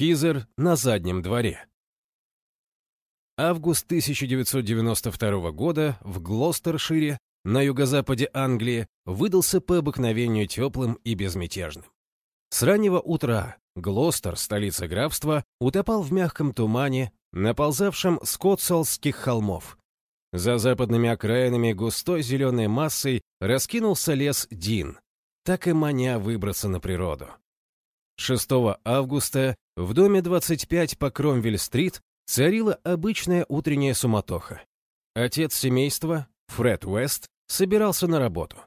Хизер на заднем дворе. Август 1992 года в Глостершире, на юго-западе Англии, выдался по обыкновению теплым и безмятежным. С раннего утра Глостер, столица графства, утопал в мягком тумане, наползавшем с Котсолских холмов. За западными окраинами густой зеленой массой раскинулся лес Дин, так и маня выбраться на природу. 6 августа в доме 25 по Кромвель-стрит царила обычная утренняя суматоха. Отец семейства, Фред Уэст, собирался на работу.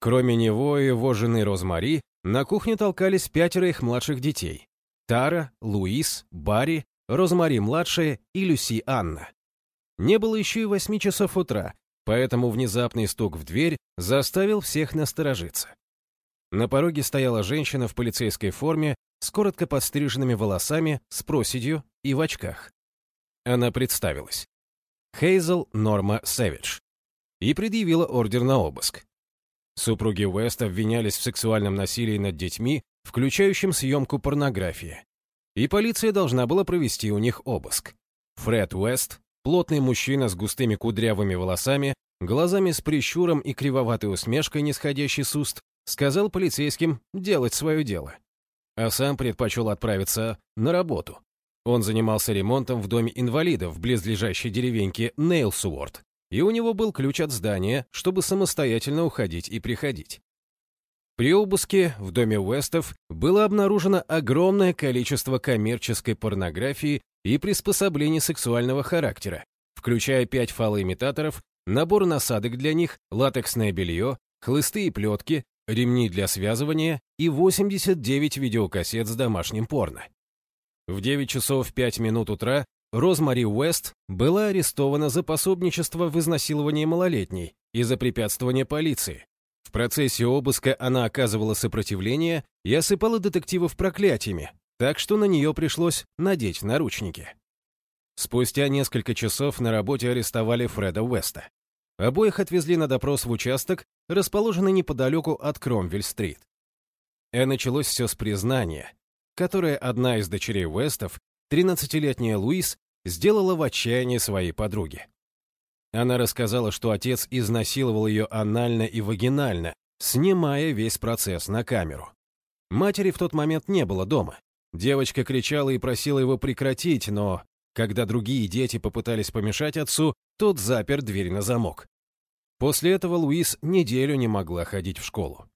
Кроме него и его жены Розмари, на кухне толкались пятеро их младших детей. Тара, Луис, Барри, Розмари-младшая и Люси Анна. Не было еще и восьми часов утра, поэтому внезапный стук в дверь заставил всех насторожиться. На пороге стояла женщина в полицейской форме с коротко подстриженными волосами, с проседью и в очках. Она представилась. Хейзел Норма Сэвидж. И предъявила ордер на обыск. Супруги Уэст обвинялись в сексуальном насилии над детьми, включающем съемку порнографии. И полиция должна была провести у них обыск. Фред Уэст, плотный мужчина с густыми кудрявыми волосами, глазами с прищуром и кривоватой усмешкой, нисходящий с уст, сказал полицейским делать свое дело. А сам предпочел отправиться на работу. Он занимался ремонтом в доме инвалидов в близлежащей деревеньке Нейлсуорт, и у него был ключ от здания, чтобы самостоятельно уходить и приходить. При обыске в доме Уэстов было обнаружено огромное количество коммерческой порнографии и приспособлений сексуального характера, включая пять фалоимитаторов, набор насадок для них, латексное белье, хлысты и плетки, ремни для связывания и 89 видеокассет с домашним порно. В 9 часов 5 минут утра Розмари Уэст была арестована за пособничество в изнасиловании малолетней и за препятствование полиции. В процессе обыска она оказывала сопротивление и осыпала детективов проклятиями, так что на нее пришлось надеть наручники. Спустя несколько часов на работе арестовали Фреда Уэста. Обоих отвезли на допрос в участок, расположенный неподалеку от Кромвель-стрит. И началось все с признания, которое одна из дочерей Уэстов, 13-летняя Луис, сделала в отчаянии своей подруге. Она рассказала, что отец изнасиловал ее анально и вагинально, снимая весь процесс на камеру. Матери в тот момент не было дома. Девочка кричала и просила его прекратить, но, когда другие дети попытались помешать отцу, тот запер дверь на замок. После этого Луис неделю не могла ходить в школу.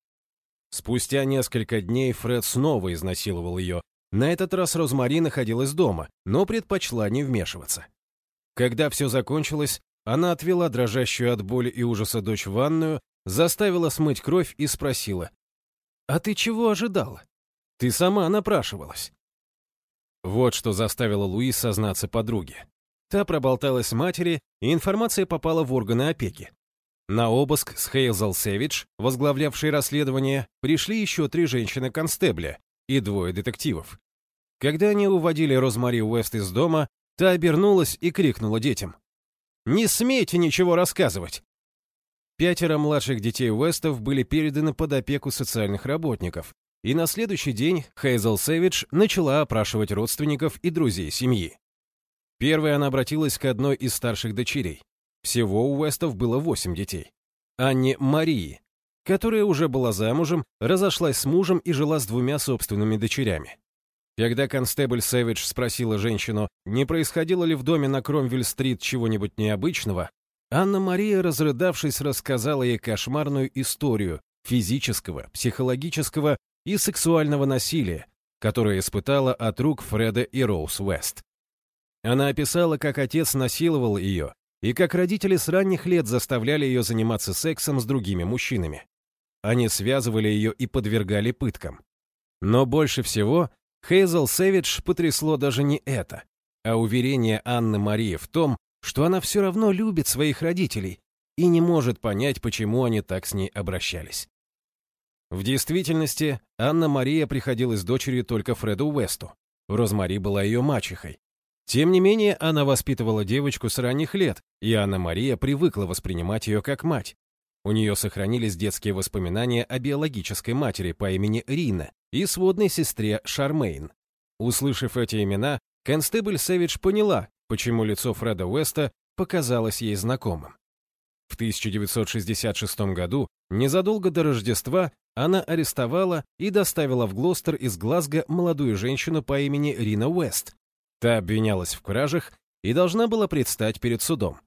Спустя несколько дней Фред снова изнасиловал ее. На этот раз Розмари находилась дома, но предпочла не вмешиваться. Когда все закончилось, она отвела дрожащую от боли и ужаса дочь в ванную, заставила смыть кровь и спросила, «А ты чего ожидала? Ты сама напрашивалась». Вот что заставило Луис сознаться подруге. Та проболталась матери, и информация попала в органы опеки. На обыск с Хейзел Севидж, возглавлявшей расследование, пришли еще три женщины-констебля и двое детективов. Когда они уводили Розмари Уэст из дома, та обернулась и крикнула детям. «Не смейте ничего рассказывать!» Пятеро младших детей Уэстов были переданы под опеку социальных работников, и на следующий день Хейзел Сэвидж начала опрашивать родственников и друзей семьи. Первой она обратилась к одной из старших дочерей. Всего у Уэстов было восемь детей. Анне Марии, которая уже была замужем, разошлась с мужем и жила с двумя собственными дочерями. Когда констебль Сэвидж спросила женщину, не происходило ли в доме на Кромвель-стрит чего-нибудь необычного, Анна-Мария, разрыдавшись, рассказала ей кошмарную историю физического, психологического и сексуального насилия, которое испытала от рук Фреда и Роуз Уэст. Она описала, как отец насиловал ее, и как родители с ранних лет заставляли ее заниматься сексом с другими мужчинами. Они связывали ее и подвергали пыткам. Но больше всего Хейзел Сэвидж потрясло даже не это, а уверение Анны Марии в том, что она все равно любит своих родителей и не может понять, почему они так с ней обращались. В действительности, Анна-Мария приходилась дочерью только Фреду Уэсту. Розмари была ее мачехой. Тем не менее, она воспитывала девочку с ранних лет, и Анна-Мария привыкла воспринимать ее как мать. У нее сохранились детские воспоминания о биологической матери по имени Рина и сводной сестре Шармейн. Услышав эти имена, констебль Сэвидж поняла, почему лицо Фреда Уэста показалось ей знакомым. В 1966 году, незадолго до Рождества, она арестовала и доставила в Глостер из Глазго молодую женщину по имени Рина Уэст. Та обвинялась в кражах и должна была предстать перед судом.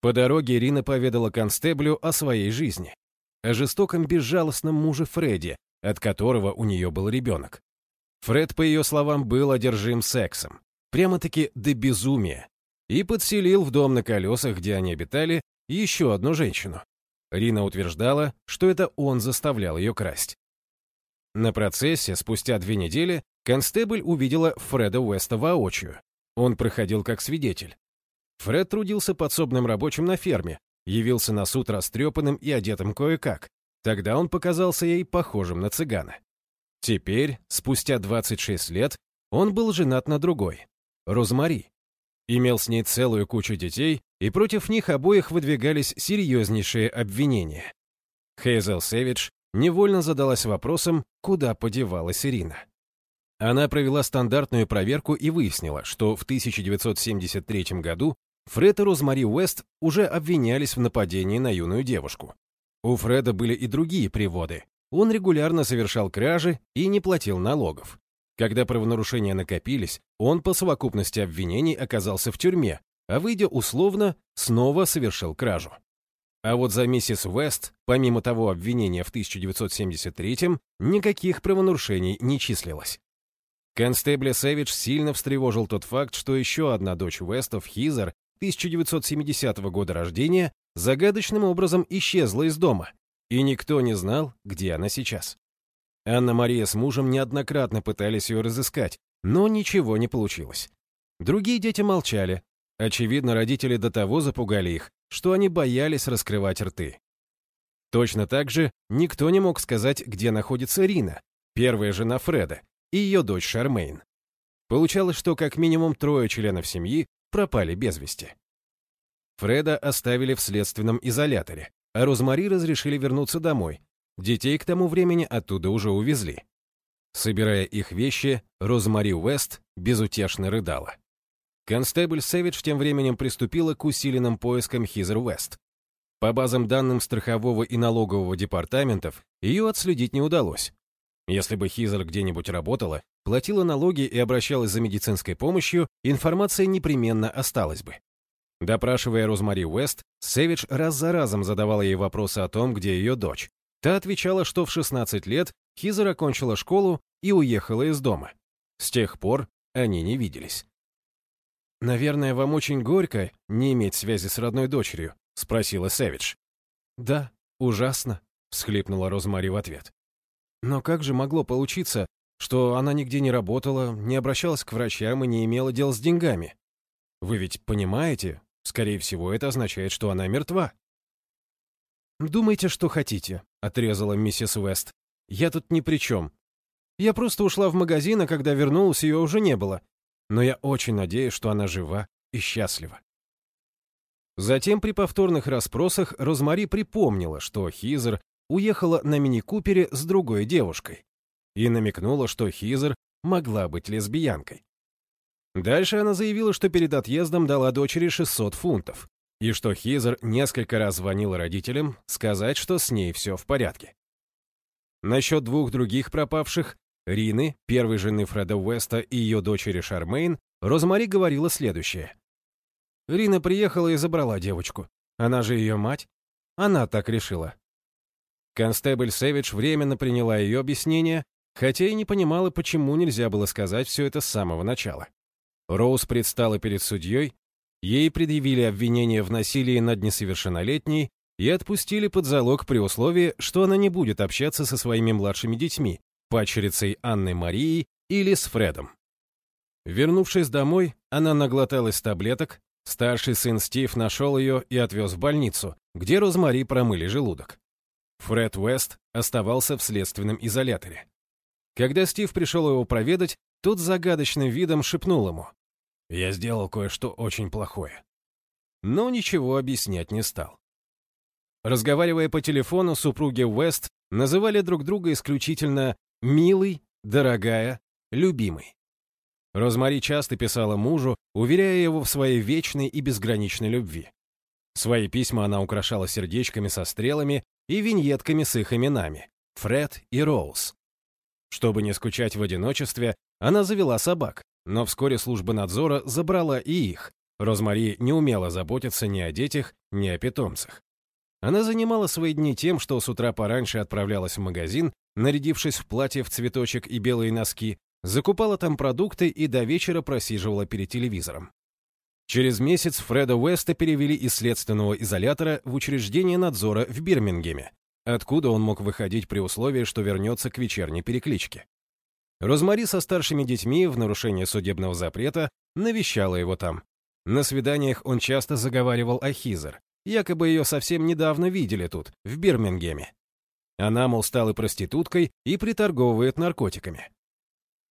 По дороге Рина поведала констеблю о своей жизни, о жестоком безжалостном муже Фредди, от которого у нее был ребенок. Фред, по ее словам, был одержим сексом, прямо-таки до безумия, и подселил в дом на колесах, где они обитали, еще одну женщину. Рина утверждала, что это он заставлял ее красть. На процессе, спустя две недели, констебль увидела Фреда Уэста воочию. Он проходил как свидетель. Фред трудился подсобным рабочим на ферме, явился на суд растрепанным и одетым кое-как. Тогда он показался ей похожим на цыгана. Теперь, спустя 26 лет, он был женат на другой, Розмари. Имел с ней целую кучу детей, и против них обоих выдвигались серьезнейшие обвинения. Хейзел Сэвидж невольно задалась вопросом, куда подевалась Ирина. Она провела стандартную проверку и выяснила, что в 1973 году Фред и Розмари Уэст уже обвинялись в нападении на юную девушку. У Фреда были и другие приводы. Он регулярно совершал кражи и не платил налогов. Когда правонарушения накопились, он по совокупности обвинений оказался в тюрьме, а выйдя условно, снова совершил кражу. А вот за миссис Уэст, помимо того обвинения в 1973-м, никаких правонарушений не числилось. Констебля Сэвидж сильно встревожил тот факт, что еще одна дочь Уэстов, Хизер, 1970 года рождения, загадочным образом исчезла из дома, и никто не знал, где она сейчас. Анна-Мария с мужем неоднократно пытались ее разыскать, но ничего не получилось. Другие дети молчали. Очевидно, родители до того запугали их, что они боялись раскрывать рты. Точно так же никто не мог сказать, где находится Рина, первая жена Фреда, и ее дочь Шармейн. Получалось, что как минимум трое членов семьи пропали без вести. Фреда оставили в следственном изоляторе, а Розмари разрешили вернуться домой. Детей к тому времени оттуда уже увезли. Собирая их вещи, Розмари Уэст безутешно рыдала. Констебль Сэвидж тем временем приступила к усиленным поискам Хизер Уэст. По базам данным страхового и налогового департаментов ее отследить не удалось. Если бы Хизер где-нибудь работала, платила налоги и обращалась за медицинской помощью, информация непременно осталась бы. Допрашивая Розмари Уэст, Сэвидж раз за разом задавала ей вопросы о том, где ее дочь. Та отвечала, что в 16 лет Хизер окончила школу и уехала из дома. С тех пор они не виделись. «Наверное, вам очень горько не иметь связи с родной дочерью?» — спросила Сэвидж. «Да, ужасно», — всхлипнула Розмари в ответ. Но как же могло получиться, что она нигде не работала, не обращалась к врачам и не имела дел с деньгами? Вы ведь понимаете, скорее всего, это означает, что она мертва. «Думайте, что хотите», — отрезала миссис Уэст. «Я тут ни при чем. Я просто ушла в магазин, а когда вернулась, ее уже не было. Но я очень надеюсь, что она жива и счастлива». Затем при повторных расспросах Розмари припомнила, что Хизер уехала на мини-купере с другой девушкой и намекнула, что Хизер могла быть лесбиянкой. Дальше она заявила, что перед отъездом дала дочери 600 фунтов, и что Хизер несколько раз звонила родителям сказать, что с ней все в порядке. Насчет двух других пропавших, Рины, первой жены Фреда Уэста и ее дочери Шармейн, Розмари говорила следующее. Рина приехала и забрала девочку. Она же ее мать. Она так решила. Констебль Сэвидж временно приняла ее объяснение, хотя и не понимала, почему нельзя было сказать все это с самого начала. Роуз предстала перед судьей, ей предъявили обвинение в насилии над несовершеннолетней и отпустили под залог при условии, что она не будет общаться со своими младшими детьми, падчерицей Анной Марией или с Фредом. Вернувшись домой, она наглоталась таблеток, старший сын Стив нашел ее и отвез в больницу, где Розмари промыли желудок. Фред Уэст оставался в следственном изоляторе. Когда Стив пришел его проведать, тот загадочным видом шепнул ему. «Я сделал кое-что очень плохое». Но ничего объяснять не стал. Разговаривая по телефону, супруги Уэст называли друг друга исключительно «милый», «дорогая», «любимый». Розмари часто писала мужу, уверяя его в своей вечной и безграничной любви. Свои письма она украшала сердечками со стрелами и виньетками с их именами — Фред и Роуз. Чтобы не скучать в одиночестве, она завела собак, но вскоре служба надзора забрала и их. Розмари не умела заботиться ни о детях, ни о питомцах. Она занимала свои дни тем, что с утра пораньше отправлялась в магазин, нарядившись в платье в цветочек и белые носки, закупала там продукты и до вечера просиживала перед телевизором. Через месяц Фреда Уэста перевели из следственного изолятора в учреждение надзора в Бирмингеме, откуда он мог выходить при условии, что вернется к вечерней перекличке. Розмари со старшими детьми в нарушение судебного запрета навещала его там. На свиданиях он часто заговаривал о Хизер, якобы ее совсем недавно видели тут, в Бирмингеме. Она, мол, стала проституткой и приторговывает наркотиками.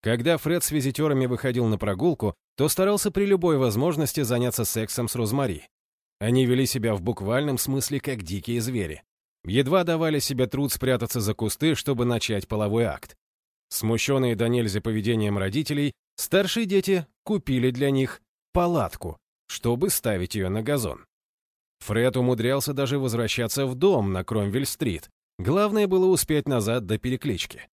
Когда Фред с визитерами выходил на прогулку, то старался при любой возможности заняться сексом с Розмари. Они вели себя в буквальном смысле как дикие звери. Едва давали себе труд спрятаться за кусты, чтобы начать половой акт. Смущенные до нельзя поведением родителей, старшие дети купили для них палатку, чтобы ставить ее на газон. Фред умудрялся даже возвращаться в дом на Кромвель-стрит. Главное было успеть назад до переклички.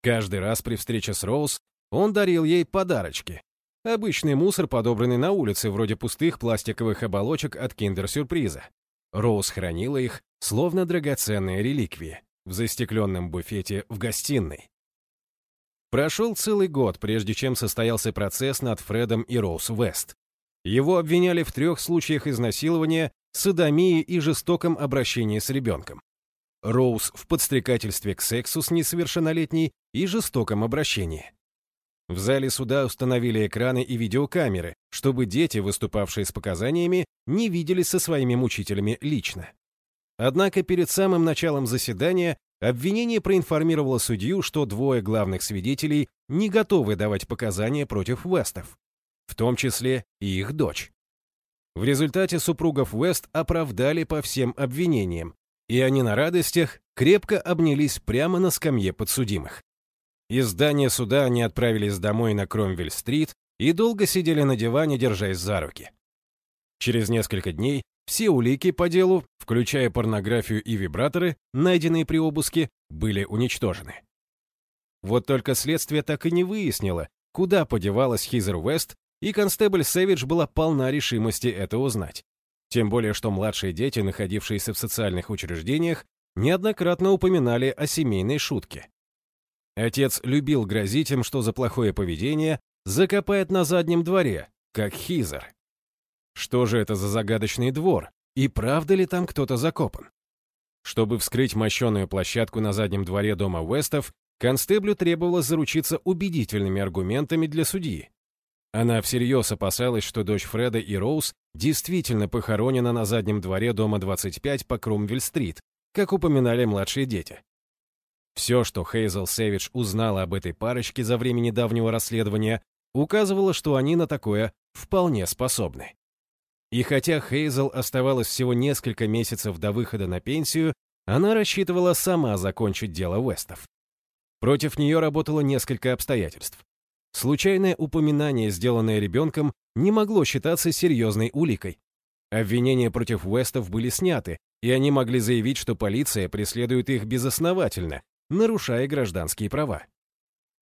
Каждый раз при встрече с Роуз он дарил ей подарочки. Обычный мусор, подобранный на улице, вроде пустых пластиковых оболочек от киндер-сюрприза. Роуз хранила их, словно драгоценные реликвии, в застекленном буфете в гостиной. Прошел целый год, прежде чем состоялся процесс над Фредом и Роуз Вест. Его обвиняли в трех случаях изнасилования, садомии и жестоком обращении с ребенком. Роуз в подстрекательстве к сексу с несовершеннолетней и жестоком обращении. В зале суда установили экраны и видеокамеры, чтобы дети, выступавшие с показаниями, не виделись со своими мучителями лично. Однако перед самым началом заседания Обвинение проинформировало судью, что двое главных свидетелей не готовы давать показания против Вестов, в том числе и их дочь. В результате супругов Вест оправдали по всем обвинениям, и они на радостях крепко обнялись прямо на скамье подсудимых. Из здания суда они отправились домой на Кромвель-стрит и долго сидели на диване, держась за руки. Через несколько дней все улики по делу, включая порнографию и вибраторы, найденные при обыске, были уничтожены. Вот только следствие так и не выяснило, куда подевалась Хизер Уэст, и констебль Сэвидж была полна решимости это узнать. Тем более, что младшие дети, находившиеся в социальных учреждениях, неоднократно упоминали о семейной шутке. Отец любил грозить им, что за плохое поведение закопает на заднем дворе, как Хизер. Что же это за загадочный двор? И правда ли там кто-то закопан? Чтобы вскрыть мощеную площадку на заднем дворе дома Уэстов, констеблю требовалось заручиться убедительными аргументами для судьи. Она всерьез опасалась, что дочь Фреда и Роуз действительно похоронена на заднем дворе дома 25 по Крумвель-стрит, как упоминали младшие дети. Все, что Хейзел Сэвидж узнала об этой парочке за время недавнего расследования, указывало, что они на такое вполне способны. И хотя Хейзел оставалось всего несколько месяцев до выхода на пенсию, она рассчитывала сама закончить дело Уэстов. Против нее работало несколько обстоятельств. Случайное упоминание, сделанное ребенком, не могло считаться серьезной уликой. Обвинения против Уэстов были сняты, и они могли заявить, что полиция преследует их безосновательно, нарушая гражданские права.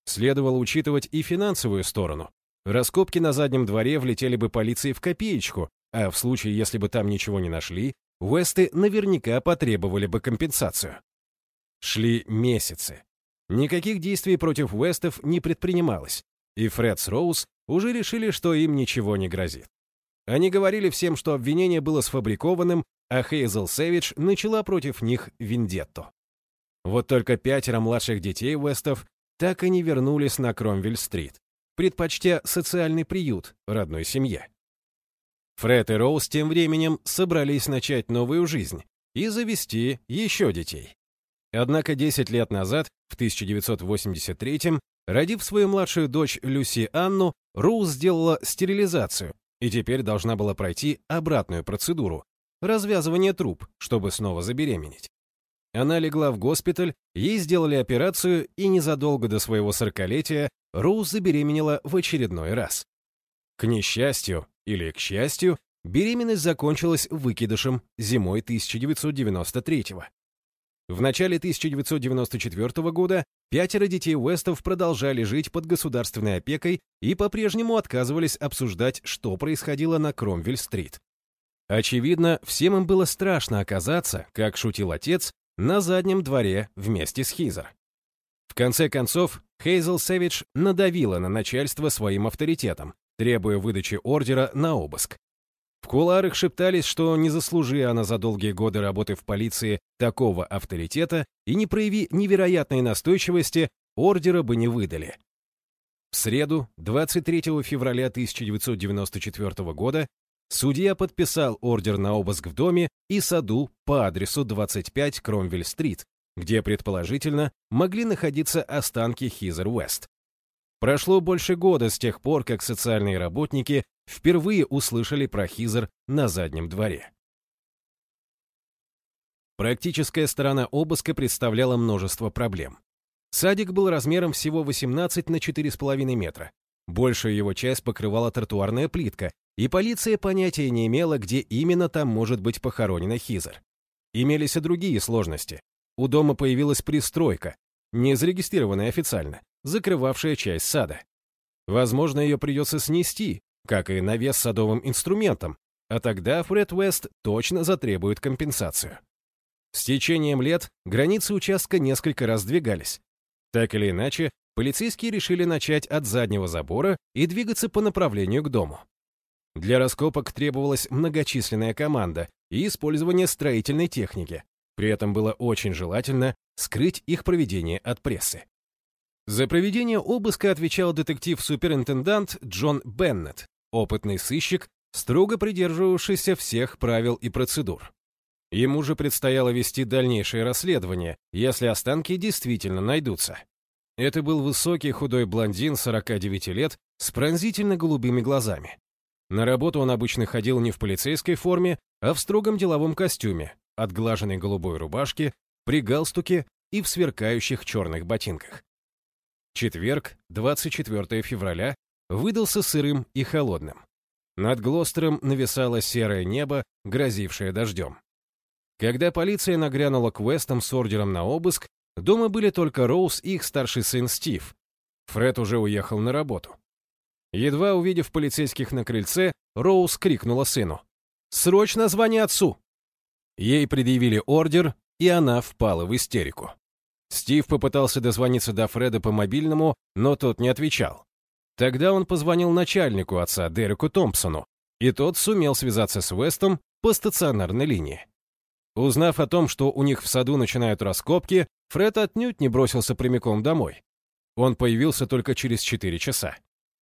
Следовало учитывать и финансовую сторону. Раскопки на заднем дворе влетели бы полиции в копеечку, а в случае, если бы там ничего не нашли, Уэсты наверняка потребовали бы компенсацию. Шли месяцы. Никаких действий против Уэстов не предпринималось, и Фред с Роуз уже решили, что им ничего не грозит. Они говорили всем, что обвинение было сфабрикованным, а Хейзел Сэвидж начала против них вендетту. Вот только пятеро младших детей Уэстов так и не вернулись на Кромвель-стрит, предпочтя социальный приют родной семье. Фред и Роуз тем временем собрались начать новую жизнь и завести еще детей. Однако 10 лет назад, в 1983-м, родив свою младшую дочь Люси Анну, Роуз сделала стерилизацию и теперь должна была пройти обратную процедуру – развязывание труб, чтобы снова забеременеть. Она легла в госпиталь, ей сделали операцию, и незадолго до своего сорокалетия Роуз забеременела в очередной раз. К несчастью или к счастью, беременность закончилась выкидышем зимой 1993 -го. В начале 1994 года пятеро детей Уэстов продолжали жить под государственной опекой и по-прежнему отказывались обсуждать, что происходило на Кромвель-стрит. Очевидно, всем им было страшно оказаться, как шутил отец, на заднем дворе вместе с Хизер. В конце концов, Хейзел Сэвидж надавила на начальство своим авторитетом, требуя выдачи ордера на обыск. В куларах шептались, что не заслужи она за долгие годы работы в полиции такого авторитета и не прояви невероятной настойчивости, ордера бы не выдали. В среду, 23 февраля 1994 года, судья подписал ордер на обыск в доме и саду по адресу 25 Кромвель-стрит, где, предположительно, могли находиться останки Хизер Уэст. Прошло больше года с тех пор, как социальные работники впервые услышали про Хизер на заднем дворе. Практическая сторона обыска представляла множество проблем. Садик был размером всего 18 на 4,5 метра. Большую его часть покрывала тротуарная плитка, и полиция понятия не имела, где именно там может быть похоронена Хизер. Имелись и другие сложности. У дома появилась пристройка, не зарегистрированная официально, закрывавшая часть сада. Возможно, ее придется снести, как и навес садовым инструментом, а тогда Фред Уэст точно затребует компенсацию. С течением лет границы участка несколько раз двигались. Так или иначе, полицейские решили начать от заднего забора и двигаться по направлению к дому. Для раскопок требовалась многочисленная команда и использование строительной техники. При этом было очень желательно скрыть их проведение от прессы. За проведение обыска отвечал детектив-суперинтендант Джон Беннет, опытный сыщик, строго придерживавшийся всех правил и процедур. Ему же предстояло вести дальнейшее расследование, если останки действительно найдутся. Это был высокий худой блондин 49 лет с пронзительно-голубыми глазами. На работу он обычно ходил не в полицейской форме, а в строгом деловом костюме, отглаженной голубой рубашке, при галстуке и в сверкающих черных ботинках. Четверг, 24 февраля, выдался сырым и холодным. Над Глостером нависало серое небо, грозившее дождем. Когда полиция нагрянула к Уэстам с ордером на обыск, дома были только Роуз и их старший сын Стив. Фред уже уехал на работу. Едва увидев полицейских на крыльце, Роуз крикнула сыну. «Срочно звони отцу!» Ей предъявили ордер, и она впала в истерику. Стив попытался дозвониться до Фреда по мобильному, но тот не отвечал. Тогда он позвонил начальнику отца, Дереку Томпсону, и тот сумел связаться с Вестом по стационарной линии. Узнав о том, что у них в саду начинают раскопки, Фред отнюдь не бросился прямиком домой. Он появился только через 4 часа.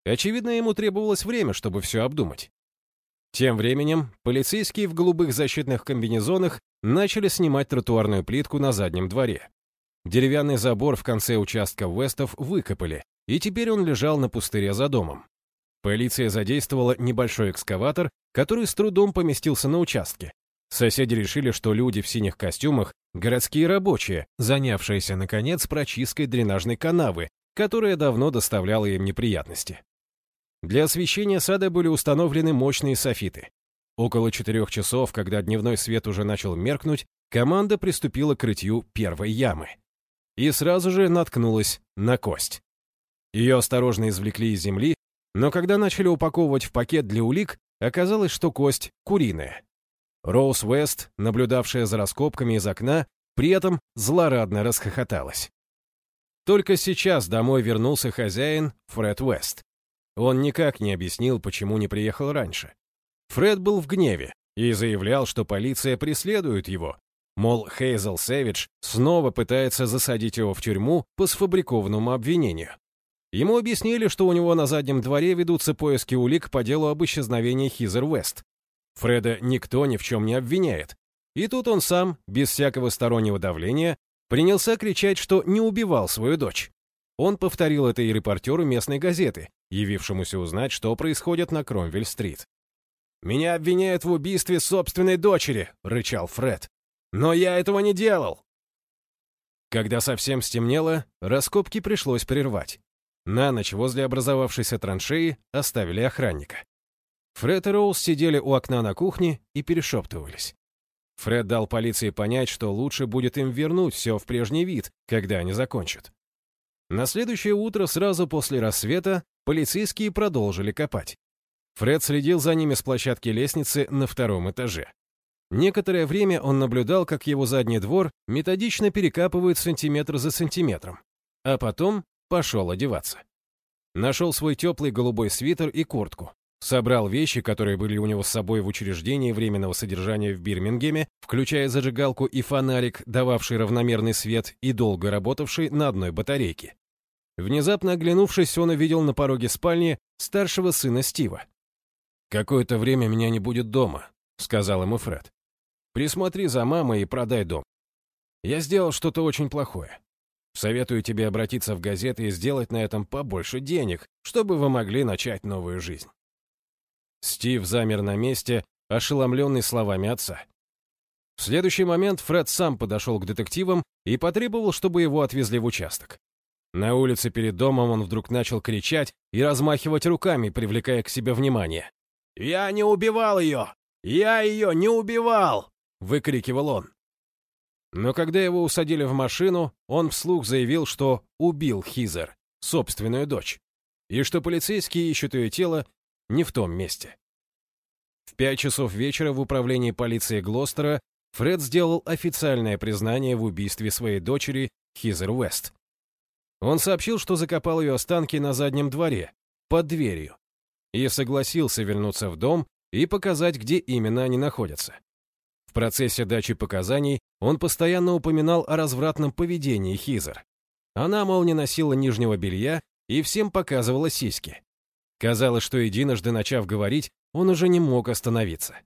Очевидно, ему требовалось время, чтобы все обдумать. Тем временем полицейские в голубых защитных комбинезонах начали снимать тротуарную плитку на заднем дворе. Деревянный забор в конце участка Вестов выкопали, и теперь он лежал на пустыре за домом. Полиция задействовала небольшой экскаватор, который с трудом поместился на участке. Соседи решили, что люди в синих костюмах — городские рабочие, занявшиеся, наконец, прочисткой дренажной канавы, которая давно доставляла им неприятности. Для освещения сада были установлены мощные софиты. Около четырех часов, когда дневной свет уже начал меркнуть, команда приступила к рытью первой ямы. И сразу же наткнулась на кость. Ее осторожно извлекли из земли, но когда начали упаковывать в пакет для улик, оказалось, что кость куриная. Роуз Вест, наблюдавшая за раскопками из окна, при этом злорадно расхохоталась. Только сейчас домой вернулся хозяин Фред Уэст. Он никак не объяснил, почему не приехал раньше. Фред был в гневе и заявлял, что полиция преследует его. Мол, Хейзел Сэвидж снова пытается засадить его в тюрьму по сфабрикованному обвинению. Ему объяснили, что у него на заднем дворе ведутся поиски улик по делу об исчезновении Хизер Уэст. Фреда никто ни в чем не обвиняет. И тут он сам, без всякого стороннего давления, принялся кричать, что не убивал свою дочь. Он повторил это и репортеру местной газеты, явившемуся узнать, что происходит на Кромвель-стрит. «Меня обвиняют в убийстве собственной дочери», — рычал Фред. «Но я этого не делал!» Когда совсем стемнело, раскопки пришлось прервать. На ночь возле образовавшейся траншеи оставили охранника. Фред и Роуз сидели у окна на кухне и перешептывались. Фред дал полиции понять, что лучше будет им вернуть все в прежний вид, когда они закончат. На следующее утро, сразу после рассвета, полицейские продолжили копать. Фред следил за ними с площадки лестницы на втором этаже. Некоторое время он наблюдал, как его задний двор методично перекапывает сантиметр за сантиметром, а потом пошел одеваться. Нашел свой теплый голубой свитер и куртку. Собрал вещи, которые были у него с собой в учреждении временного содержания в Бирмингеме, включая зажигалку и фонарик, дававший равномерный свет и долго работавший на одной батарейке. Внезапно оглянувшись, он увидел на пороге спальни старшего сына Стива. «Какое-то время меня не будет дома», — сказал ему Фред. «Присмотри за мамой и продай дом. Я сделал что-то очень плохое. Советую тебе обратиться в газеты и сделать на этом побольше денег, чтобы вы могли начать новую жизнь». Стив замер на месте, ошеломленный словами отца. В следующий момент Фред сам подошел к детективам и потребовал, чтобы его отвезли в участок. На улице перед домом он вдруг начал кричать и размахивать руками, привлекая к себе внимание. «Я не убивал ее! Я ее не убивал!» — выкрикивал он. Но когда его усадили в машину, он вслух заявил, что убил Хизер, собственную дочь, и что полицейские ищут ее тело не в том месте. В пять часов вечера в управлении полиции Глостера Фред сделал официальное признание в убийстве своей дочери Хизер Уэст. Он сообщил, что закопал ее останки на заднем дворе, под дверью, и согласился вернуться в дом и показать, где именно они находятся. В процессе дачи показаний он постоянно упоминал о развратном поведении Хизер. Она, мол, не носила нижнего белья и всем показывала сиськи. Казалось, что единожды начав говорить, он уже не мог остановиться.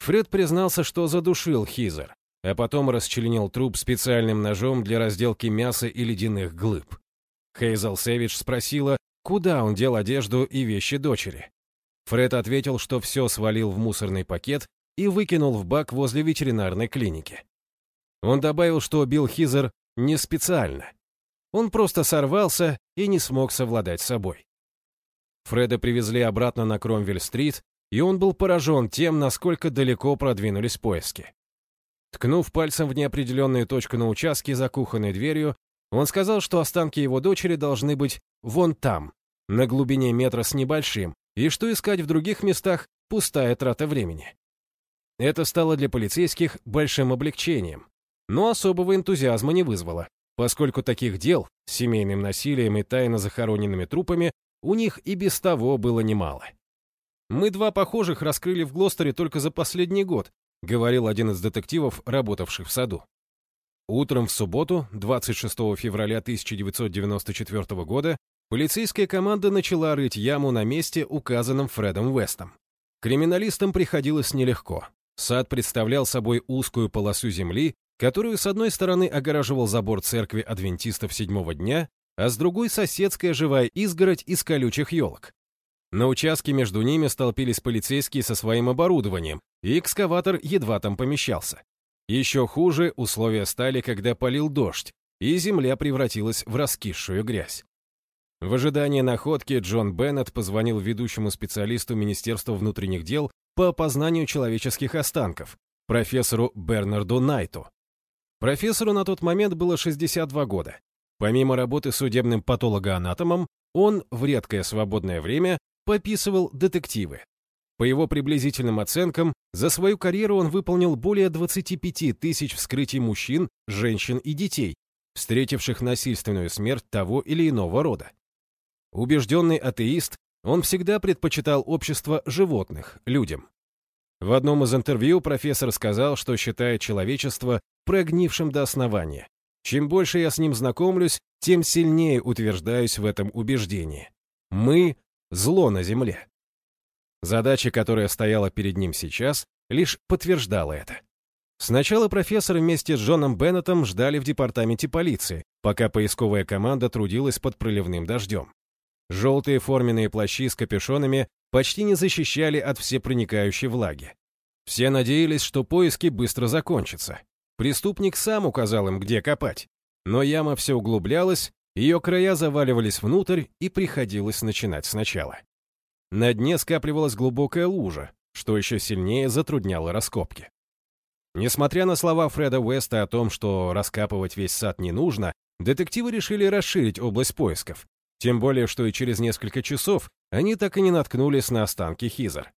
Фред признался, что задушил Хизер, а потом расчленил труп специальным ножом для разделки мяса и ледяных глыб. Хейзел Сэвидж спросила, куда он дел одежду и вещи дочери. Фред ответил, что все свалил в мусорный пакет и выкинул в бак возле ветеринарной клиники. Он добавил, что убил Хизер не специально. Он просто сорвался и не смог совладать с собой. Фреда привезли обратно на Кромвель-стрит, и он был поражен тем, насколько далеко продвинулись поиски. Ткнув пальцем в неопределенную точку на участке за кухонной дверью, он сказал, что останки его дочери должны быть вон там, на глубине метра с небольшим, и что искать в других местах – пустая трата времени. Это стало для полицейских большим облегчением, но особого энтузиазма не вызвало, поскольку таких дел с семейным насилием и тайно захороненными трупами у них и без того было немало. Мы два похожих раскрыли в Глостере только за последний год, — говорил один из детективов, работавших в саду. Утром в субботу, 26 февраля 1994 года, полицейская команда начала рыть яму на месте, указанном Фредом Уэстом. Криминалистам приходилось нелегко. Сад представлял собой узкую полосу земли, которую с одной стороны огораживал забор церкви адвентистов седьмого дня, а с другой — соседская живая изгородь из колючих елок. На участке между ними столпились полицейские со своим оборудованием, и экскаватор едва там помещался. Еще хуже условия стали, когда полил дождь, и земля превратилась в раскисшую грязь. В ожидании находки Джон Беннет позвонил ведущему специалисту Министерства внутренних дел по опознанию человеческих останков, профессору Бернарду Найту. Профессору на тот момент было 62 года. Помимо работы судебным патологоанатомом, он в редкое свободное время пописывал детективы. По его приблизительным оценкам, за свою карьеру он выполнил более 25 тысяч вскрытий мужчин, женщин и детей, встретивших насильственную смерть того или иного рода. Убежденный атеист, он всегда предпочитал общество животных, людям. В одном из интервью профессор сказал, что считает человечество прогнившим до основания. Чем больше я с ним знакомлюсь, тем сильнее утверждаюсь в этом убеждении. Мы зло на земле. Задача, которая стояла перед ним сейчас, лишь подтверждала это. Сначала профессор вместе с Джоном Беннетом ждали в департаменте полиции, пока поисковая команда трудилась под проливным дождем. Желтые форменные плащи с капюшонами почти не защищали от всепроникающей влаги. Все надеялись, что поиски быстро закончатся. Преступник сам указал им, где копать. Но яма все углублялась, ее края заваливались внутрь и приходилось начинать сначала. На дне скапливалась глубокая лужа, что еще сильнее затрудняло раскопки. Несмотря на слова Фреда Уэста о том, что раскапывать весь сад не нужно, детективы решили расширить область поисков, тем более, что и через несколько часов они так и не наткнулись на останки Хизер.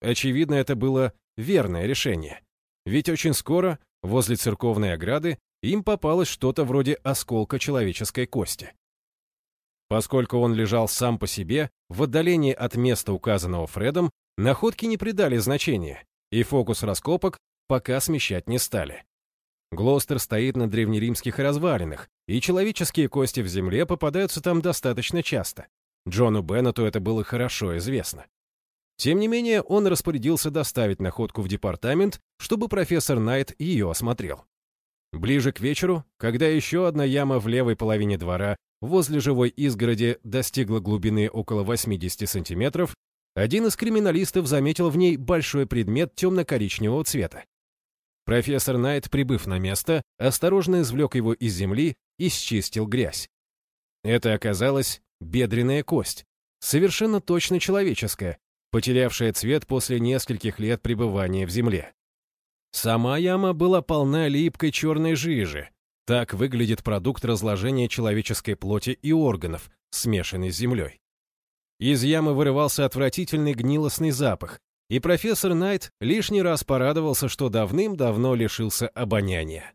Очевидно, это было верное решение. Ведь очень скоро, возле церковной ограды, им попалось что-то вроде осколка человеческой кости. Поскольку он лежал сам по себе, в отдалении от места, указанного Фредом, находки не придали значения, и фокус раскопок пока смещать не стали. Глостер стоит на древнеримских развалинах, и человеческие кости в земле попадаются там достаточно часто. Джону Беннету это было хорошо известно. Тем не менее, он распорядился доставить находку в департамент, чтобы профессор Найт ее осмотрел. Ближе к вечеру, когда еще одна яма в левой половине двора возле живой изгороди достигла глубины около 80 сантиметров, один из криминалистов заметил в ней большой предмет темно-коричневого цвета. Профессор Найт, прибыв на место, осторожно извлек его из земли и счистил грязь. Это оказалась бедренная кость, совершенно точно человеческая, потерявшая цвет после нескольких лет пребывания в земле. Сама яма была полна липкой черной жижи. Так выглядит продукт разложения человеческой плоти и органов, смешанный с землей. Из ямы вырывался отвратительный гнилостный запах, и профессор Найт лишний раз порадовался, что давным-давно лишился обоняния.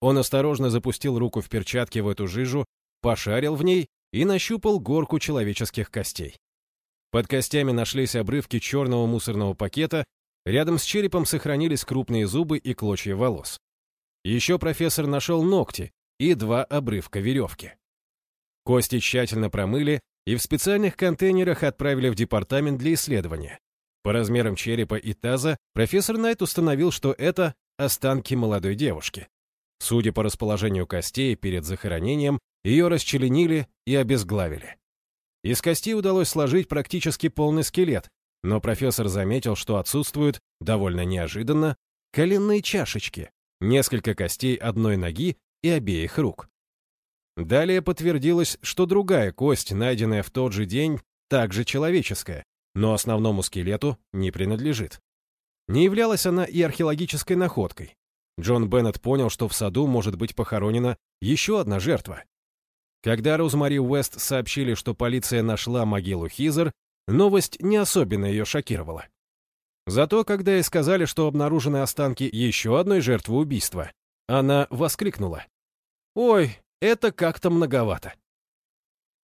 Он осторожно запустил руку в перчатки в эту жижу, пошарил в ней и нащупал горку человеческих костей. Под костями нашлись обрывки черного мусорного пакета Рядом с черепом сохранились крупные зубы и клочья волос. Еще профессор нашел ногти и два обрывка веревки. Кости тщательно промыли и в специальных контейнерах отправили в департамент для исследования. По размерам черепа и таза профессор Найт установил, что это останки молодой девушки. Судя по расположению костей перед захоронением, ее расчленили и обезглавили. Из костей удалось сложить практически полный скелет, но профессор заметил, что отсутствуют, довольно неожиданно, коленные чашечки, несколько костей одной ноги и обеих рук. Далее подтвердилось, что другая кость, найденная в тот же день, также человеческая, но основному скелету не принадлежит. Не являлась она и археологической находкой. Джон Беннет понял, что в саду может быть похоронена еще одна жертва. Когда Розмари Уэст сообщили, что полиция нашла могилу Хизер, Новость не особенно ее шокировала. Зато, когда ей сказали, что обнаружены останки еще одной жертвы убийства, она воскликнула. «Ой, это как-то многовато».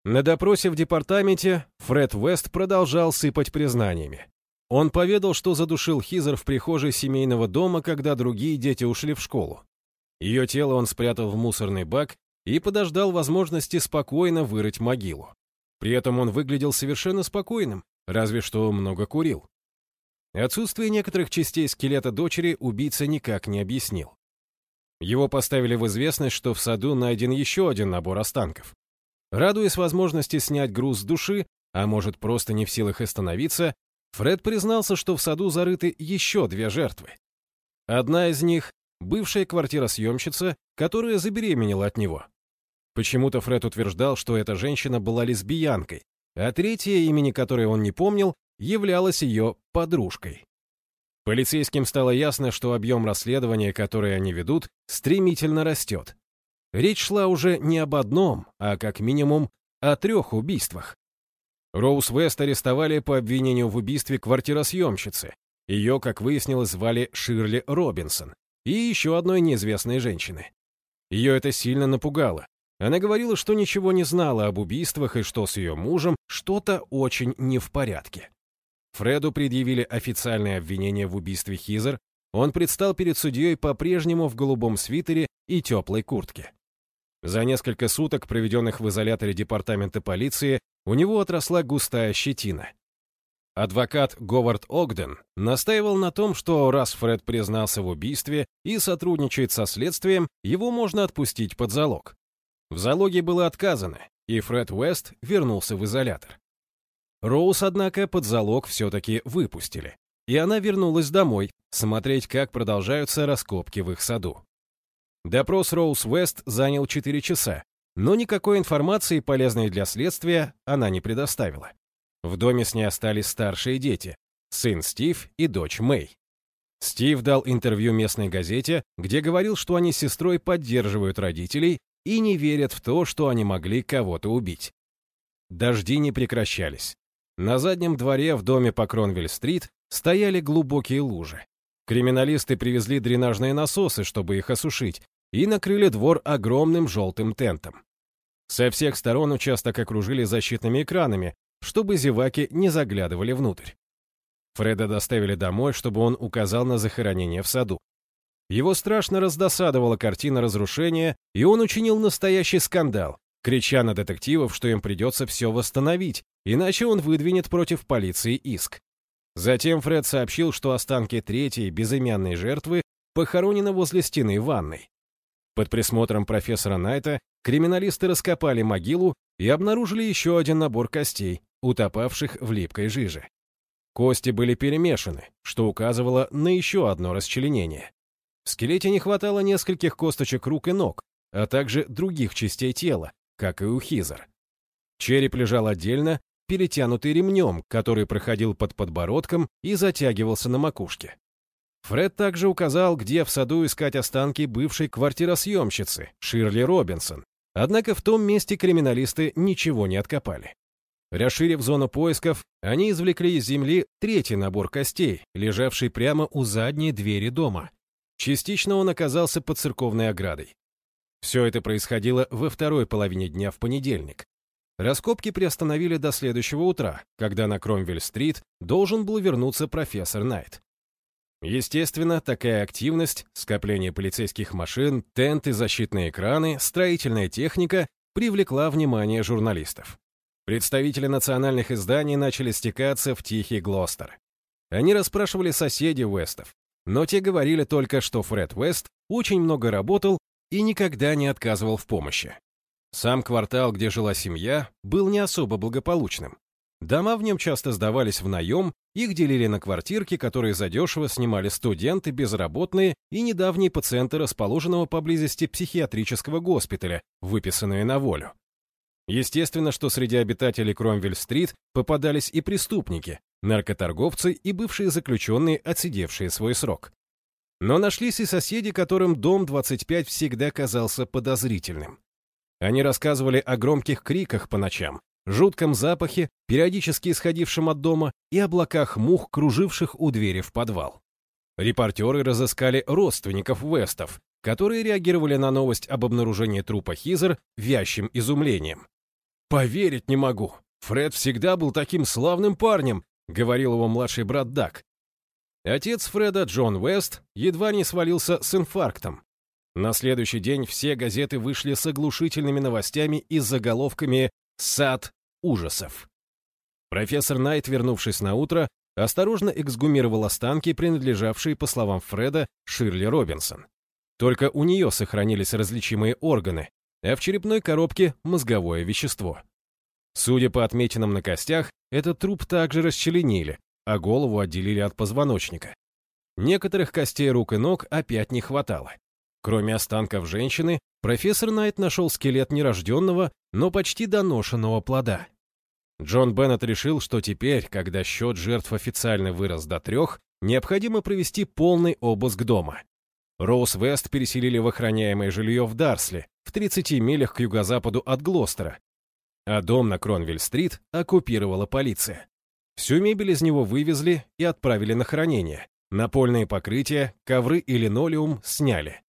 На допросе в департаменте Фред Уэст продолжал сыпать признаниями. Он поведал, что задушил Хизер в прихожей семейного дома, когда другие дети ушли в школу. Ее тело он спрятал в мусорный бак и подождал возможности спокойно вырыть могилу. При этом он выглядел совершенно спокойным, разве что много курил. Отсутствие некоторых частей скелета дочери убийца никак не объяснил. Его поставили в известность, что в саду найден еще один набор останков. Радуясь возможности снять груз с души, а может просто не в силах остановиться, Фред признался, что в саду зарыты еще две жертвы. Одна из них — бывшая квартира-съемщица, которая забеременела от него. Почему-то Фред утверждал, что эта женщина была лесбиянкой, а третья, имени которой он не помнил, являлась ее подружкой. Полицейским стало ясно, что объем расследования, которое они ведут, стремительно растет. Речь шла уже не об одном, а как минимум о трех убийствах. Роуз Вест арестовали по обвинению в убийстве квартиросъемщицы. Ее, как выяснилось, звали Ширли Робинсон и еще одной неизвестной женщины. Ее это сильно напугало. Она говорила, что ничего не знала об убийствах и что с ее мужем что-то очень не в порядке. Фреду предъявили официальное обвинение в убийстве Хизер. Он предстал перед судьей по-прежнему в голубом свитере и теплой куртке. За несколько суток, проведенных в изоляторе департамента полиции, у него отросла густая щетина. Адвокат Говард Огден настаивал на том, что раз Фред признался в убийстве и сотрудничает со следствием, его можно отпустить под залог. В залоге было отказано, и Фред Уэст вернулся в изолятор. Роуз, однако, под залог все-таки выпустили, и она вернулась домой смотреть, как продолжаются раскопки в их саду. Допрос Роуз Уэст занял 4 часа, но никакой информации, полезной для следствия, она не предоставила. В доме с ней остались старшие дети, сын Стив и дочь Мэй. Стив дал интервью местной газете, где говорил, что они с сестрой поддерживают родителей и не верят в то, что они могли кого-то убить. Дожди не прекращались. На заднем дворе в доме по Кронвель-стрит стояли глубокие лужи. Криминалисты привезли дренажные насосы, чтобы их осушить, и накрыли двор огромным желтым тентом. Со всех сторон участок окружили защитными экранами, чтобы зеваки не заглядывали внутрь. Фреда доставили домой, чтобы он указал на захоронение в саду. Его страшно раздосадовала картина разрушения, и он учинил настоящий скандал, крича на детективов, что им придется все восстановить, иначе он выдвинет против полиции иск. Затем Фред сообщил, что останки третьей безымянной жертвы похоронены возле стены ванной. Под присмотром профессора Найта криминалисты раскопали могилу и обнаружили еще один набор костей, утопавших в липкой жиже. Кости были перемешаны, что указывало на еще одно расчленение. В скелете не хватало нескольких косточек рук и ног, а также других частей тела, как и у Хизер. Череп лежал отдельно, перетянутый ремнем, который проходил под подбородком и затягивался на макушке. Фред также указал, где в саду искать останки бывшей квартиросъемщицы, Ширли Робинсон. Однако в том месте криминалисты ничего не откопали. Расширив зону поисков, они извлекли из земли третий набор костей, лежавший прямо у задней двери дома. Частично он оказался под церковной оградой. Все это происходило во второй половине дня в понедельник. Раскопки приостановили до следующего утра, когда на Кромвель-стрит должен был вернуться профессор Найт. Естественно, такая активность, скопление полицейских машин, тенты, защитные экраны, строительная техника привлекла внимание журналистов. Представители национальных изданий начали стекаться в Тихий Глостер. Они расспрашивали соседей Уэстов, но те говорили только, что Фред Уэст очень много работал и никогда не отказывал в помощи. Сам квартал, где жила семья, был не особо благополучным. Дома в нем часто сдавались в наем, их делили на квартирки, которые задешево снимали студенты, безработные и недавние пациенты расположенного поблизости психиатрического госпиталя, выписанные на волю. Естественно, что среди обитателей Кромвель-стрит попадались и преступники, наркоторговцы и бывшие заключенные, отсидевшие свой срок. Но нашлись и соседи, которым дом 25 всегда казался подозрительным. Они рассказывали о громких криках по ночам, жутком запахе, периодически исходившем от дома, и облаках мух, круживших у двери в подвал. Репортеры разыскали родственников Вестов, которые реагировали на новость об обнаружении трупа Хизер вящим изумлением. «Поверить не могу. Фред всегда был таким славным парнем», — говорил его младший брат Дак. Отец Фреда, Джон Уэст, едва не свалился с инфарктом. На следующий день все газеты вышли с оглушительными новостями и заголовками «Сад ужасов». Профессор Найт, вернувшись на утро, осторожно эксгумировал останки, принадлежавшие, по словам Фреда, Ширли Робинсон. Только у нее сохранились различимые органы, а в черепной коробке мозговое вещество. Судя по отметинам на костях, этот труп также расчленили, а голову отделили от позвоночника. Некоторых костей рук и ног опять не хватало. Кроме останков женщины, профессор Найт нашел скелет нерожденного, но почти доношенного плода. Джон Беннет решил, что теперь, когда счет жертв официально вырос до трех, необходимо провести полный обыск дома. Роуз Вест переселили в охраняемое жилье в Дарсли, в 30 милях к юго-западу от Глостера, а дом на Кронвель-стрит оккупировала полиция. Всю мебель из него вывезли и отправили на хранение. Напольные покрытия, ковры и линолеум сняли.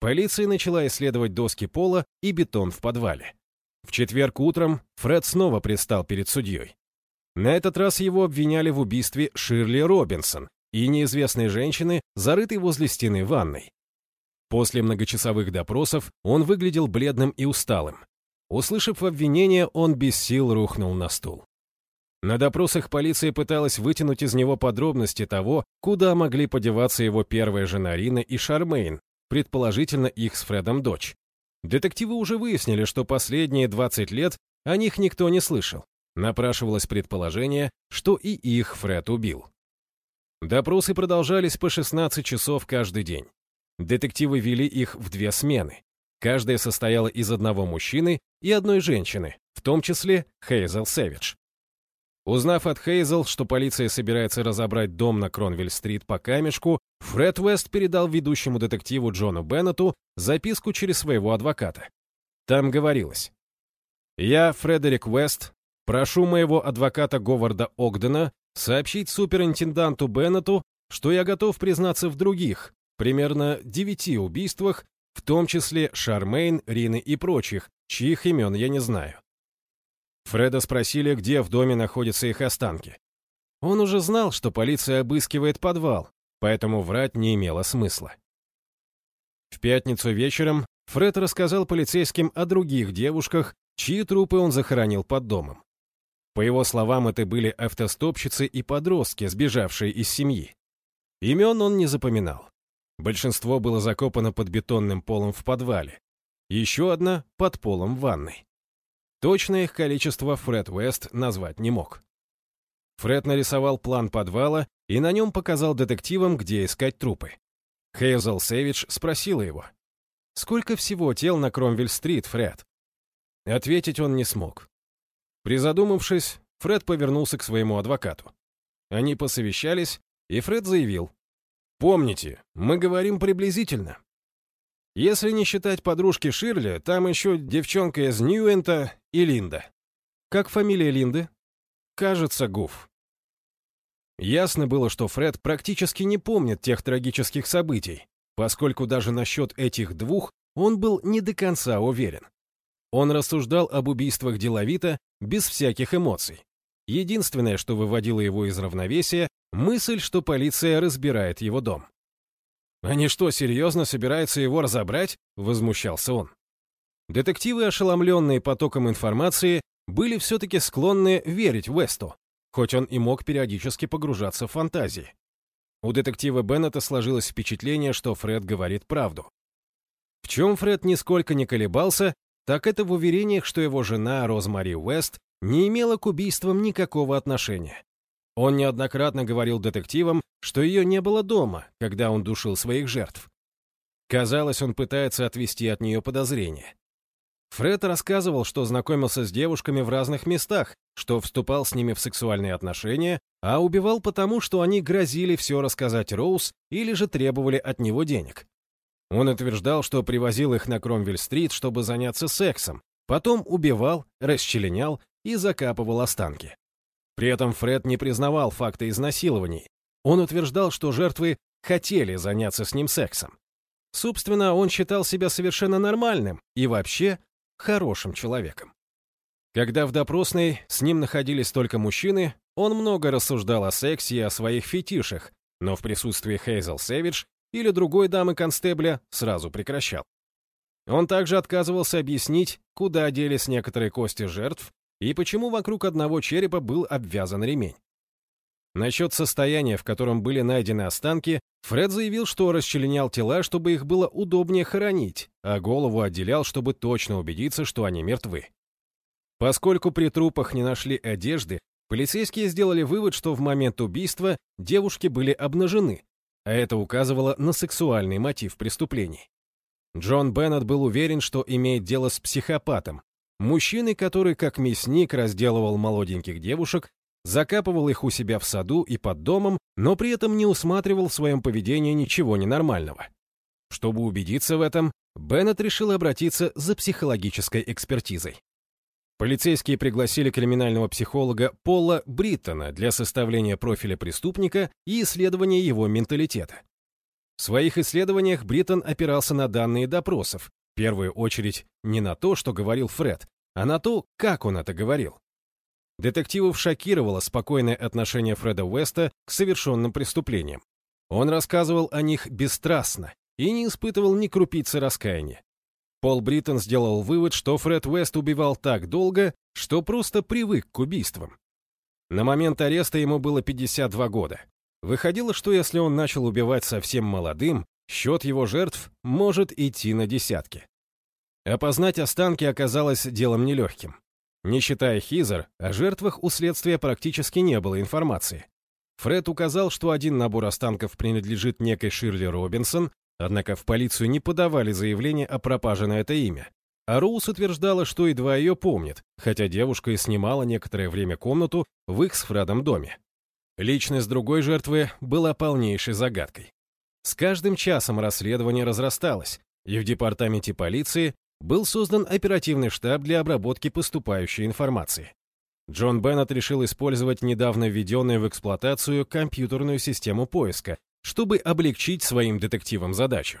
Полиция начала исследовать доски пола и бетон в подвале. В четверг утром Фред снова предстал перед судьей. На этот раз его обвиняли в убийстве Ширли Робинсон и неизвестной женщины, зарытой возле стены ванной. После многочасовых допросов он выглядел бледным и усталым. Услышав обвинение, он без сил рухнул на стул. На допросах полиция пыталась вытянуть из него подробности того, куда могли подеваться его первая жена Рина и Шармейн, предположительно их с Фредом дочь. Детективы уже выяснили, что последние 20 лет о них никто не слышал. Напрашивалось предположение, что и их Фред убил. Допросы продолжались по 16 часов каждый день. Детективы вели их в две смены. Каждая состояла из одного мужчины и одной женщины, в том числе Хейзел Сэвидж. Узнав от Хейзел, что полиция собирается разобрать дом на Кронвель-стрит по камешку, Фред Уэст передал ведущему детективу Джону Беннету записку через своего адвоката. Там говорилось «Я, Фредерик Уэст, прошу моего адвоката Говарда Огдена сообщить суперинтенданту Беннету, что я готов признаться в других, примерно девяти убийствах, в том числе Шармейн, Рины и прочих, чьих имен я не знаю. Фреда спросили, где в доме находятся их останки. Он уже знал, что полиция обыскивает подвал, поэтому врать не имело смысла. В пятницу вечером Фред рассказал полицейским о других девушках, чьи трупы он захоронил под домом. По его словам, это были автостопщицы и подростки, сбежавшие из семьи. Имен он не запоминал. Большинство было закопано под бетонным полом в подвале. Еще одна — под полом ванной. Точное их количество Фред Уэст назвать не мог. Фред нарисовал план подвала и на нем показал детективам, где искать трупы. Хейзел Сэвидж спросила его. «Сколько всего тел на Кромвель-стрит, Фред?» Ответить он не смог. Призадумавшись, Фред повернулся к своему адвокату. Они посовещались, и Фред заявил. Помните, мы говорим приблизительно. Если не считать подружки Ширли, там еще девчонка из Ньюэнта и Линда. Как фамилия Линды? Кажется, Гуф. Ясно было, что Фред практически не помнит тех трагических событий, поскольку даже насчет этих двух он был не до конца уверен. Он рассуждал об убийствах деловито, без всяких эмоций. Единственное, что выводило его из равновесия, Мысль, что полиция разбирает его дом. «Они что, серьезно собираются его разобрать?» — возмущался он. Детективы, ошеломленные потоком информации, были все-таки склонны верить Весту, хоть он и мог периодически погружаться в фантазии. У детектива Беннета сложилось впечатление, что Фред говорит правду. В чем Фред нисколько не колебался, так это в уверениях, что его жена Розмари Уэст не имела к убийствам никакого отношения. Он неоднократно говорил детективам, что ее не было дома, когда он душил своих жертв. Казалось, он пытается отвести от нее подозрения. Фред рассказывал, что знакомился с девушками в разных местах, что вступал с ними в сексуальные отношения, а убивал потому, что они грозили все рассказать Роуз или же требовали от него денег. Он утверждал, что привозил их на Кромвель-стрит, чтобы заняться сексом, потом убивал, расчленял и закапывал останки. При этом Фред не признавал факта изнасилований. Он утверждал, что жертвы хотели заняться с ним сексом. Собственно, он считал себя совершенно нормальным и вообще хорошим человеком. Когда в допросной с ним находились только мужчины, он много рассуждал о сексе и о своих фетишах, но в присутствии Хейзел Сэвидж или другой дамы-констебля сразу прекращал. Он также отказывался объяснить, куда делись некоторые кости жертв и почему вокруг одного черепа был обвязан ремень. Насчет состояния, в котором были найдены останки, Фред заявил, что расчленял тела, чтобы их было удобнее хоронить, а голову отделял, чтобы точно убедиться, что они мертвы. Поскольку при трупах не нашли одежды, полицейские сделали вывод, что в момент убийства девушки были обнажены, а это указывало на сексуальный мотив преступлений. Джон Беннет был уверен, что имеет дело с психопатом, Мужчины, который как мясник разделывал молоденьких девушек, закапывал их у себя в саду и под домом, но при этом не усматривал в своем поведении ничего ненормального. Чтобы убедиться в этом, Беннет решил обратиться за психологической экспертизой. Полицейские пригласили криминального психолога Пола Бриттона для составления профиля преступника и исследования его менталитета. В своих исследованиях Бриттон опирался на данные допросов, первую очередь не на то, что говорил Фред, а на то, как он это говорил. Детективов шокировало спокойное отношение Фреда Уэста к совершенным преступлениям. Он рассказывал о них бесстрастно и не испытывал ни крупицы раскаяния. Пол Бриттон сделал вывод, что Фред Уэст убивал так долго, что просто привык к убийствам. На момент ареста ему было 52 года. Выходило, что если он начал убивать совсем молодым, счет его жертв может идти на десятки. Опознать останки оказалось делом нелегким. Не считая Хизер, о жертвах у следствия практически не было информации. Фред указал, что один набор останков принадлежит некой Ширли Робинсон, Однако в полицию не подавали заявление о пропаже на это имя. А Роуз утверждала, что едва ее помнит, хотя девушка и снимала некоторое время комнату в их с Фредом доме. Личность другой жертвы была полнейшей загадкой. С каждым часом расследование разрасталось, и в департаменте полиции был создан оперативный штаб для обработки поступающей информации. Джон Беннет решил использовать недавно введенную в эксплуатацию компьютерную систему поиска, чтобы облегчить своим детективам задачу.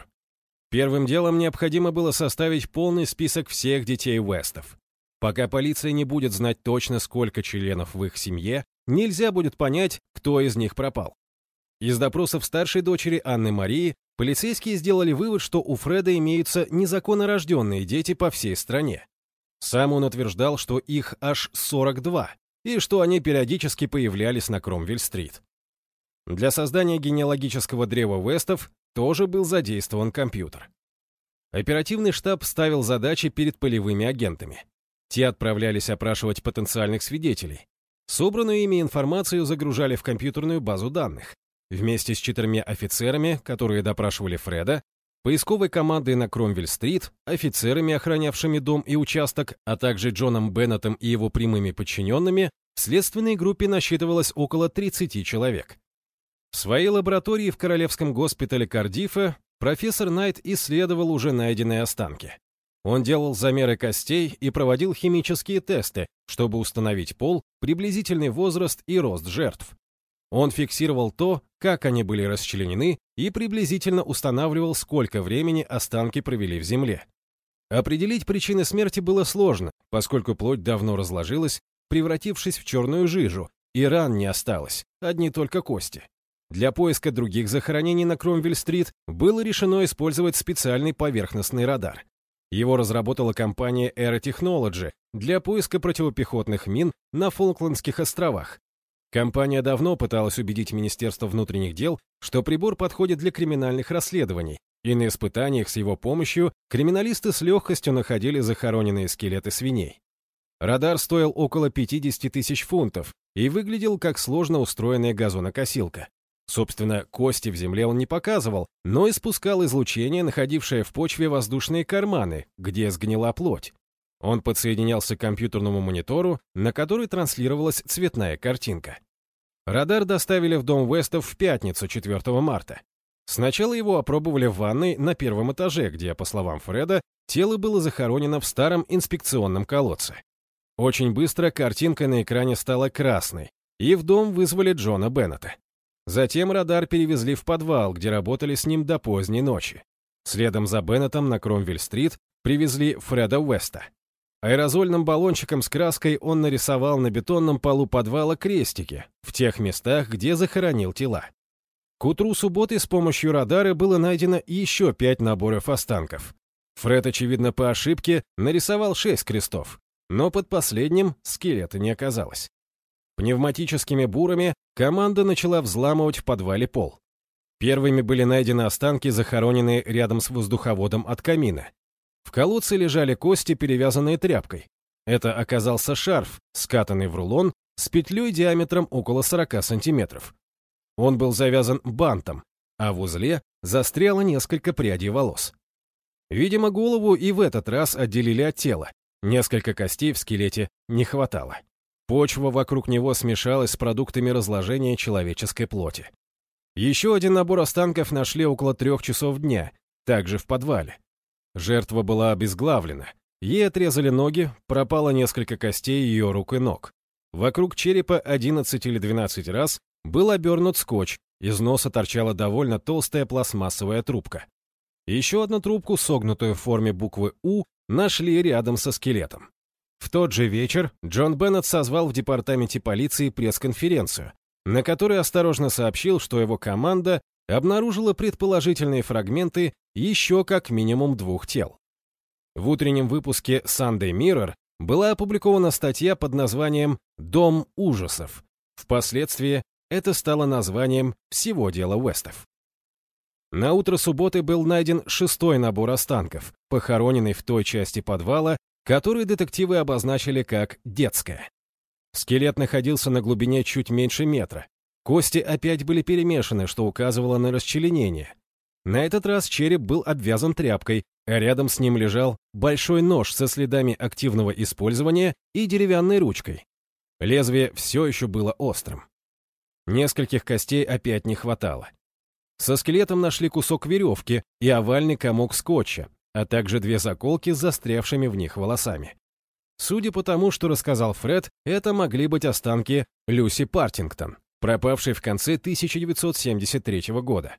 Первым делом необходимо было составить полный список всех детей Уэстов. Пока полиция не будет знать точно, сколько членов в их семье, нельзя будет понять, кто из них пропал. Из допросов старшей дочери Анны Марии полицейские сделали вывод, что у Фреда имеются незаконно рожденные дети по всей стране. Сам он утверждал, что их аж 42, и что они периодически появлялись на Кромвель-стрит. Для создания генеалогического древа Вестов тоже был задействован компьютер. Оперативный штаб ставил задачи перед полевыми агентами. Те отправлялись опрашивать потенциальных свидетелей. Собранную ими информацию загружали в компьютерную базу данных. Вместе с четырьмя офицерами, которые допрашивали Фреда, поисковой командой на Кромвель-стрит, офицерами, охранявшими дом и участок, а также Джоном Беннетом и его прямыми подчиненными, в следственной группе насчитывалось около 30 человек. В своей лаборатории в Королевском госпитале Кардифа профессор Найт исследовал уже найденные останки. Он делал замеры костей и проводил химические тесты, чтобы установить пол, приблизительный возраст и рост жертв. Он фиксировал то, как они были расчленены, и приблизительно устанавливал, сколько времени останки провели в земле. Определить причины смерти было сложно, поскольку плоть давно разложилась, превратившись в черную жижу, и ран не осталось, одни только кости. Для поиска других захоронений на Кромвель-стрит было решено использовать специальный поверхностный радар. Его разработала компания Aero Technology для поиска противопехотных мин на Фолклендских островах. Компания давно пыталась убедить Министерство внутренних дел, что прибор подходит для криминальных расследований, и на испытаниях с его помощью криминалисты с легкостью находили захороненные скелеты свиней. Радар стоил около 50 тысяч фунтов и выглядел как сложно устроенная газонокосилка. Собственно, кости в земле он не показывал, но испускал излучение, находившее в почве воздушные карманы, где сгнила плоть. Он подсоединялся к компьютерному монитору, на который транслировалась цветная картинка. Радар доставили в дом Вестов в пятницу, 4 марта. Сначала его опробовали в ванной на первом этаже, где, по словам Фреда, тело было захоронено в старом инспекционном колодце. Очень быстро картинка на экране стала красной, и в дом вызвали Джона Беннета. Затем радар перевезли в подвал, где работали с ним до поздней ночи. Следом за Беннетом на Кромвель-стрит привезли Фреда Уэста. Аэрозольным баллончиком с краской он нарисовал на бетонном полу подвала крестики в тех местах, где захоронил тела. К утру субботы с помощью радара было найдено еще пять наборов останков. Фред, очевидно, по ошибке нарисовал шесть крестов, но под последним скелета не оказалось. Пневматическими бурами команда начала взламывать в подвале пол. Первыми были найдены останки, захороненные рядом с воздуховодом от камина. В колодце лежали кости, перевязанные тряпкой. Это оказался шарф, скатанный в рулон, с петлей диаметром около 40 сантиметров. Он был завязан бантом, а в узле застряло несколько прядей волос. Видимо, голову и в этот раз отделили от тела. Несколько костей в скелете не хватало. Почва вокруг него смешалась с продуктами разложения человеческой плоти. Еще один набор останков нашли около трех часов дня, также в подвале. Жертва была обезглавлена. Ей отрезали ноги, пропало несколько костей ее рук и ног. Вокруг черепа 11 или 12 раз был обернут скотч, из носа торчала довольно толстая пластмассовая трубка. Еще одну трубку, согнутую в форме буквы «У», нашли рядом со скелетом. В тот же вечер Джон Беннет созвал в департаменте полиции пресс-конференцию, на которой осторожно сообщил, что его команда обнаружила предположительные фрагменты еще как минимум двух тел. В утреннем выпуске Sunday Mirror была опубликована статья под названием «Дом ужасов». Впоследствии это стало названием всего дела Уэстов. На утро субботы был найден шестой набор останков, похороненный в той части подвала, которую детективы обозначили как «детская». Скелет находился на глубине чуть меньше метра. Кости опять были перемешаны, что указывало на расчленение. На этот раз череп был обвязан тряпкой, а рядом с ним лежал большой нож со следами активного использования и деревянной ручкой. Лезвие все еще было острым. Нескольких костей опять не хватало. Со скелетом нашли кусок веревки и овальный комок скотча, а также две заколки с застрявшими в них волосами. Судя по тому, что рассказал Фред, это могли быть останки Люси Партингтон, пропавшей в конце 1973 года.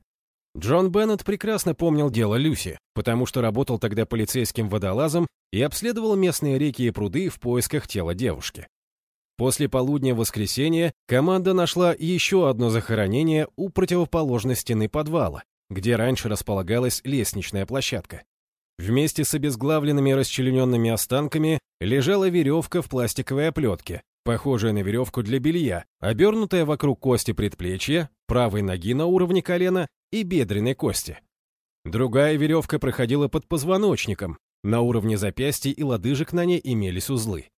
Джон Беннет прекрасно помнил дело Люси, потому что работал тогда полицейским водолазом и обследовал местные реки и пруды в поисках тела девушки. После полудня воскресенья команда нашла еще одно захоронение у противоположной стены подвала, где раньше располагалась лестничная площадка. Вместе с обезглавленными расчлененными останками лежала веревка в пластиковой оплетке, похожая на веревку для белья, обернутая вокруг кости предплечья, правой ноги на уровне колена и бедренной кости. Другая веревка проходила под позвоночником, на уровне запястья и лодыжек на ней имелись узлы.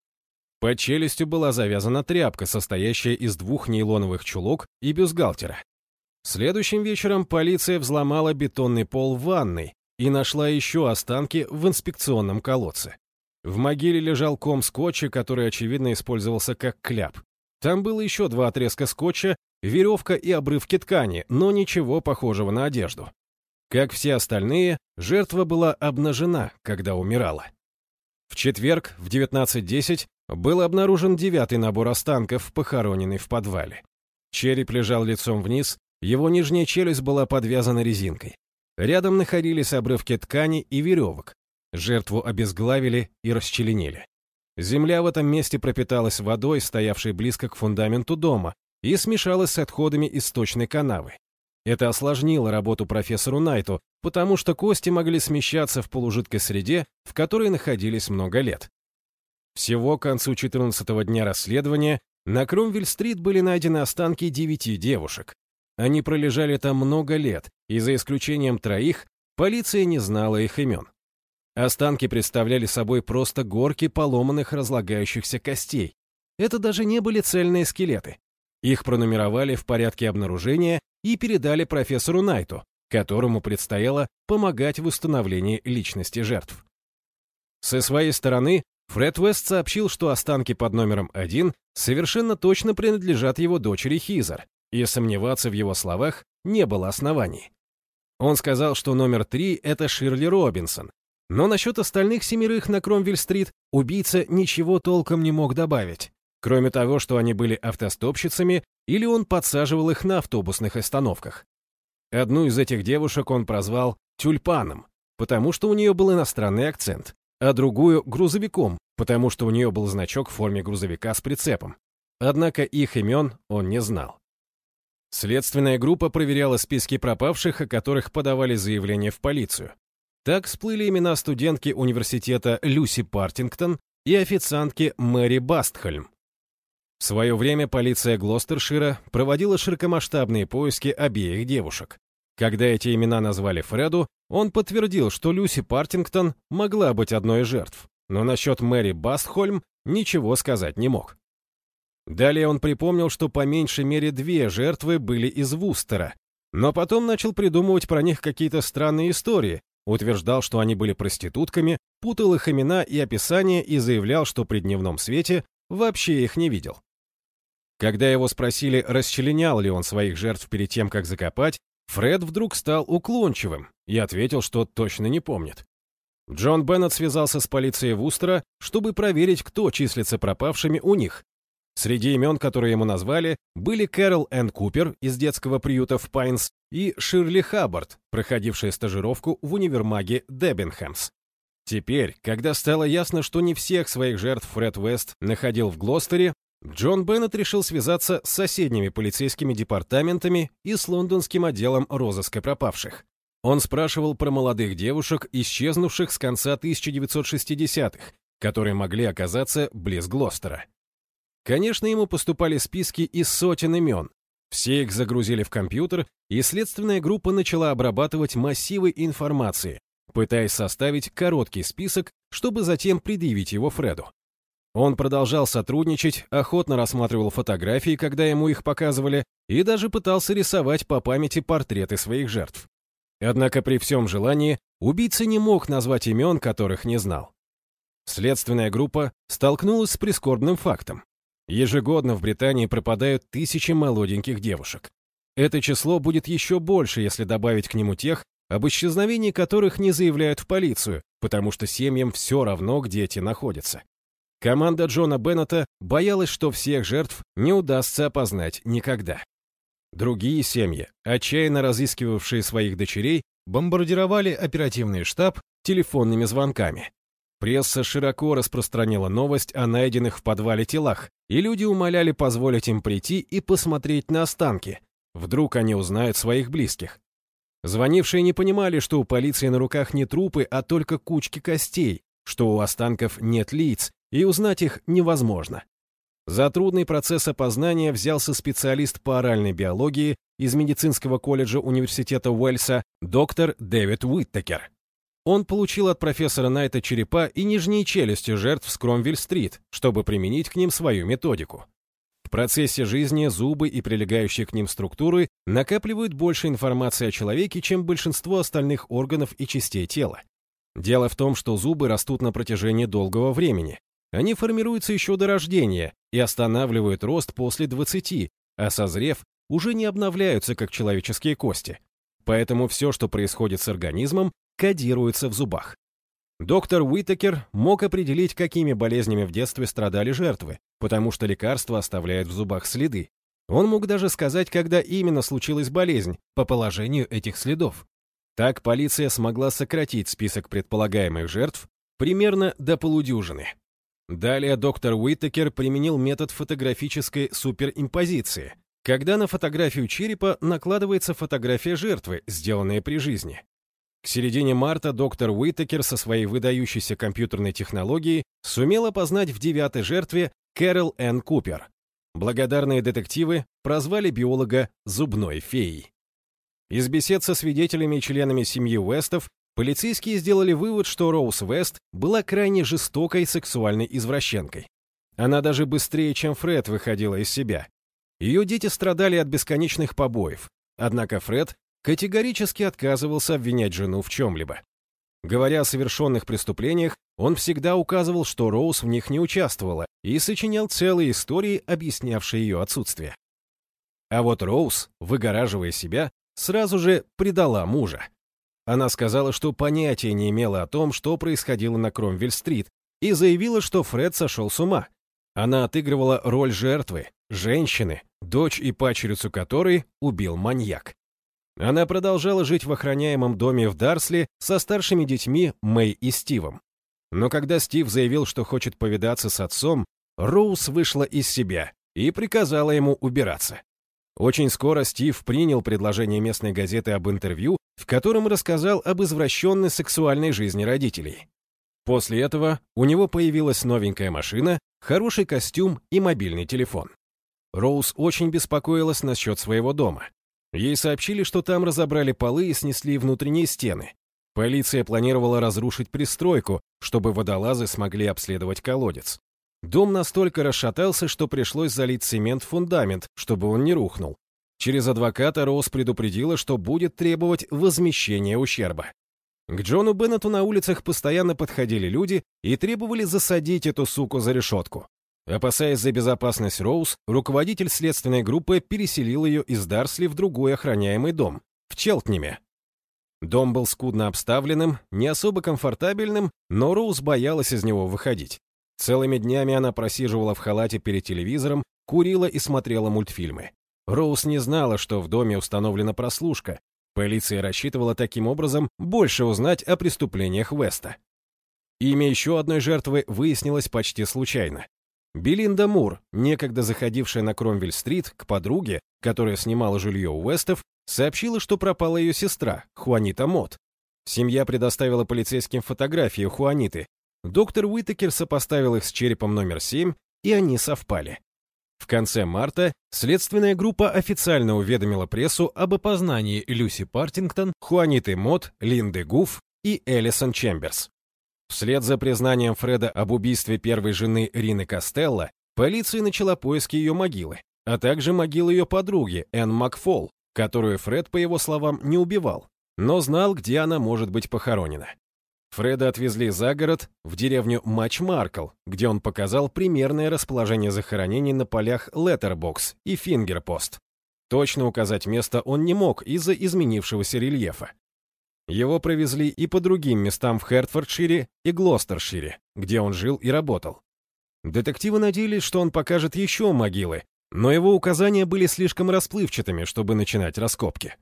Под челюстью была завязана тряпка, состоящая из двух нейлоновых чулок и бюстгальтера. Следующим вечером полиция взломала бетонный пол в ванной и нашла еще останки в инспекционном колодце. В могиле лежал ком скотча, который, очевидно, использовался как кляп. Там было еще два отрезка скотча веревка и обрывки ткани, но ничего похожего на одежду. Как все остальные, жертва была обнажена, когда умирала. В четверг в 19.10 был обнаружен девятый набор останков, похороненный в подвале. Череп лежал лицом вниз, его нижняя челюсть была подвязана резинкой. Рядом находились обрывки ткани и веревок. Жертву обезглавили и расчленили. Земля в этом месте пропиталась водой, стоявшей близко к фундаменту дома, и смешалась с отходами из сточной канавы. Это осложнило работу профессору Найту, потому что кости могли смещаться в полужидкой среде, в которой находились много лет. Всего к концу 14-го дня расследования на Кромвель-стрит были найдены останки девяти девушек. Они пролежали там много лет, и за исключением троих, полиция не знала их имен. Останки представляли собой просто горки поломанных разлагающихся костей. Это даже не были цельные скелеты. Их пронумеровали в порядке обнаружения и передали профессору Найту, которому предстояло помогать в установлении личности жертв. Со своей стороны, Фред Вест сообщил, что останки под номером 1 совершенно точно принадлежат его дочери Хизер, и сомневаться в его словах не было оснований. Он сказал, что номер 3 — это Ширли Робинсон, но насчет остальных семерых на Кромвель-стрит убийца ничего толком не мог добавить. Кроме того, что они были автостопщицами, или он подсаживал их на автобусных остановках. Одну из этих девушек он прозвал «тюльпаном», потому что у нее был иностранный акцент, а другую — грузовиком, потому что у нее был значок в форме грузовика с прицепом. Однако их имен он не знал. Следственная группа проверяла списки пропавших, о которых подавали заявление в полицию. Так всплыли имена студентки университета Люси Партингтон и официантки Мэри Бастхольм. В свое время полиция Глостершира проводила широкомасштабные поиски обеих девушек. Когда эти имена назвали Фреду, он подтвердил, что Люси Партингтон могла быть одной из жертв, но насчет Мэри Бастхольм ничего сказать не мог. Далее он припомнил, что по меньшей мере две жертвы были из Вустера, но потом начал придумывать про них какие-то странные истории, утверждал, что они были проститутками, путал их имена и описания и заявлял, что при дневном свете вообще их не видел. Когда его спросили, расчленял ли он своих жертв перед тем, как закопать, Фред вдруг стал уклончивым и ответил, что точно не помнит. Джон Беннет связался с полицией Вустера, чтобы проверить, кто числится пропавшими у них. Среди имен, которые ему назвали, были Кэрол Энн Купер из детского приюта в Пайнс и Ширли Хаббард, проходившая стажировку в универмаге Деббинхэмс. Теперь, когда стало ясно, что не всех своих жертв Фред Вест находил в Глостере, Джон Беннет решил связаться с соседними полицейскими департаментами и с лондонским отделом розыска пропавших. Он спрашивал про молодых девушек, исчезнувших с конца 1960-х, которые могли оказаться близ Глостера. Конечно, ему поступали списки из сотен имен. Все их загрузили в компьютер, и следственная группа начала обрабатывать массивы информации, пытаясь составить короткий список, чтобы затем предъявить его Фреду. Он продолжал сотрудничать, охотно рассматривал фотографии, когда ему их показывали, и даже пытался рисовать по памяти портреты своих жертв. Однако при всем желании убийца не мог назвать имен, которых не знал. Следственная группа столкнулась с прискорбным фактом. Ежегодно в Британии пропадают тысячи молоденьких девушек. Это число будет еще больше, если добавить к нему тех, об исчезновении которых не заявляют в полицию, потому что семьям все равно, где эти находятся. Команда Джона Беннета боялась, что всех жертв не удастся опознать никогда. Другие семьи, отчаянно разыскивавшие своих дочерей, бомбардировали оперативный штаб телефонными звонками. Пресса широко распространила новость о найденных в подвале телах, и люди умоляли позволить им прийти и посмотреть на останки. Вдруг они узнают своих близких. Звонившие не понимали, что у полиции на руках не трупы, а только кучки костей, что у останков нет лиц, и узнать их невозможно. За трудный процесс опознания взялся специалист по оральной биологии из медицинского колледжа университета Уэльса доктор Дэвид Уиттекер. Он получил от профессора Найта черепа и нижние челюсти жертв с Кромвель-стрит, чтобы применить к ним свою методику. В процессе жизни зубы и прилегающие к ним структуры накапливают больше информации о человеке, чем большинство остальных органов и частей тела. Дело в том, что зубы растут на протяжении долгого времени. Они формируются еще до рождения и останавливают рост после 20, а созрев, уже не обновляются, как человеческие кости. Поэтому все, что происходит с организмом, кодируется в зубах. Доктор Уитакер мог определить, какими болезнями в детстве страдали жертвы, потому что лекарства оставляют в зубах следы. Он мог даже сказать, когда именно случилась болезнь, по положению этих следов. Так полиция смогла сократить список предполагаемых жертв примерно до полудюжины. Далее доктор Уитакер применил метод фотографической суперимпозиции, когда на фотографию черепа накладывается фотография жертвы, сделанная при жизни. К середине марта доктор Уитакер со своей выдающейся компьютерной технологией сумел опознать в девятой жертве Кэрол Н. Купер. Благодарные детективы прозвали биолога «зубной феей». Из бесед со свидетелями и членами семьи Уэстов полицейские сделали вывод, что Роуз Вест была крайне жестокой сексуальной извращенкой. Она даже быстрее, чем Фред, выходила из себя. Ее дети страдали от бесконечных побоев. Однако Фред категорически отказывался обвинять жену в чем-либо. Говоря о совершенных преступлениях, он всегда указывал, что Роуз в них не участвовала, и сочинял целые истории, объяснявшие ее отсутствие. А вот Роуз, выгораживая себя, сразу же предала мужа. Она сказала, что понятия не имела о том, что происходило на Кромвель-стрит, и заявила, что Фред сошел с ума. Она отыгрывала роль жертвы, женщины, дочь и пачерицу которой убил маньяк. Она продолжала жить в охраняемом доме в Дарсли со старшими детьми Мэй и Стивом. Но когда Стив заявил, что хочет повидаться с отцом, Роуз вышла из себя и приказала ему убираться. Очень скоро Стив принял предложение местной газеты об интервью, в котором рассказал об извращенной сексуальной жизни родителей. После этого у него появилась новенькая машина, хороший костюм и мобильный телефон. Роуз очень беспокоилась насчет своего дома. Ей сообщили, что там разобрали полы и снесли внутренние стены. Полиция планировала разрушить пристройку, чтобы водолазы смогли обследовать колодец. Дом настолько расшатался, что пришлось залить цемент в фундамент, чтобы он не рухнул. Через адвоката Роуз предупредила, что будет требовать возмещения ущерба. К Джону Беннету на улицах постоянно подходили люди и требовали засадить эту суку за решетку. Опасаясь за безопасность Роуз, руководитель следственной группы переселил ее из Дарсли в другой охраняемый дом, в Челтниме. Дом был скудно обставленным, не особо комфортабельным, но Роуз боялась из него выходить. Целыми днями она просиживала в халате перед телевизором, курила и смотрела мультфильмы. Роуз не знала, что в доме установлена прослушка. Полиция рассчитывала таким образом больше узнать о преступлениях Веста. Имя еще одной жертвы выяснилось почти случайно. Белинда Мур, некогда заходившая на Кромвель-стрит к подруге, которая снимала жилье у Уэстов, сообщила, что пропала ее сестра, Хуанита Мот. Семья предоставила полицейским фотографию Хуаниты. Доктор Уитакер сопоставил их с черепом номер 7, и они совпали. В конце марта следственная группа официально уведомила прессу об опознании Люси Партингтон, Хуаниты Мот, Линды Гуф и Элисон Чемберс. Вслед за признанием Фреда об убийстве первой жены Рины Костелло, полиция начала поиски ее могилы, а также могилы ее подруги Энн Макфол, которую Фред, по его словам, не убивал. но знал, где она может быть похоронена. Фреда отвезли за город, в деревню Матч-Маркл, где он показал примерное расположение захоронений на полях Леттербокс и Фингерпост. Точно указать место он не мог из-за изменившегося рельефа. Его провезли и по другим местам в Хертфордшире и Глостершире, где он жил и работал. Детективы надеялись, что он покажет еще могилы, но его указания были слишком расплывчатыми, чтобы начинать раскопки.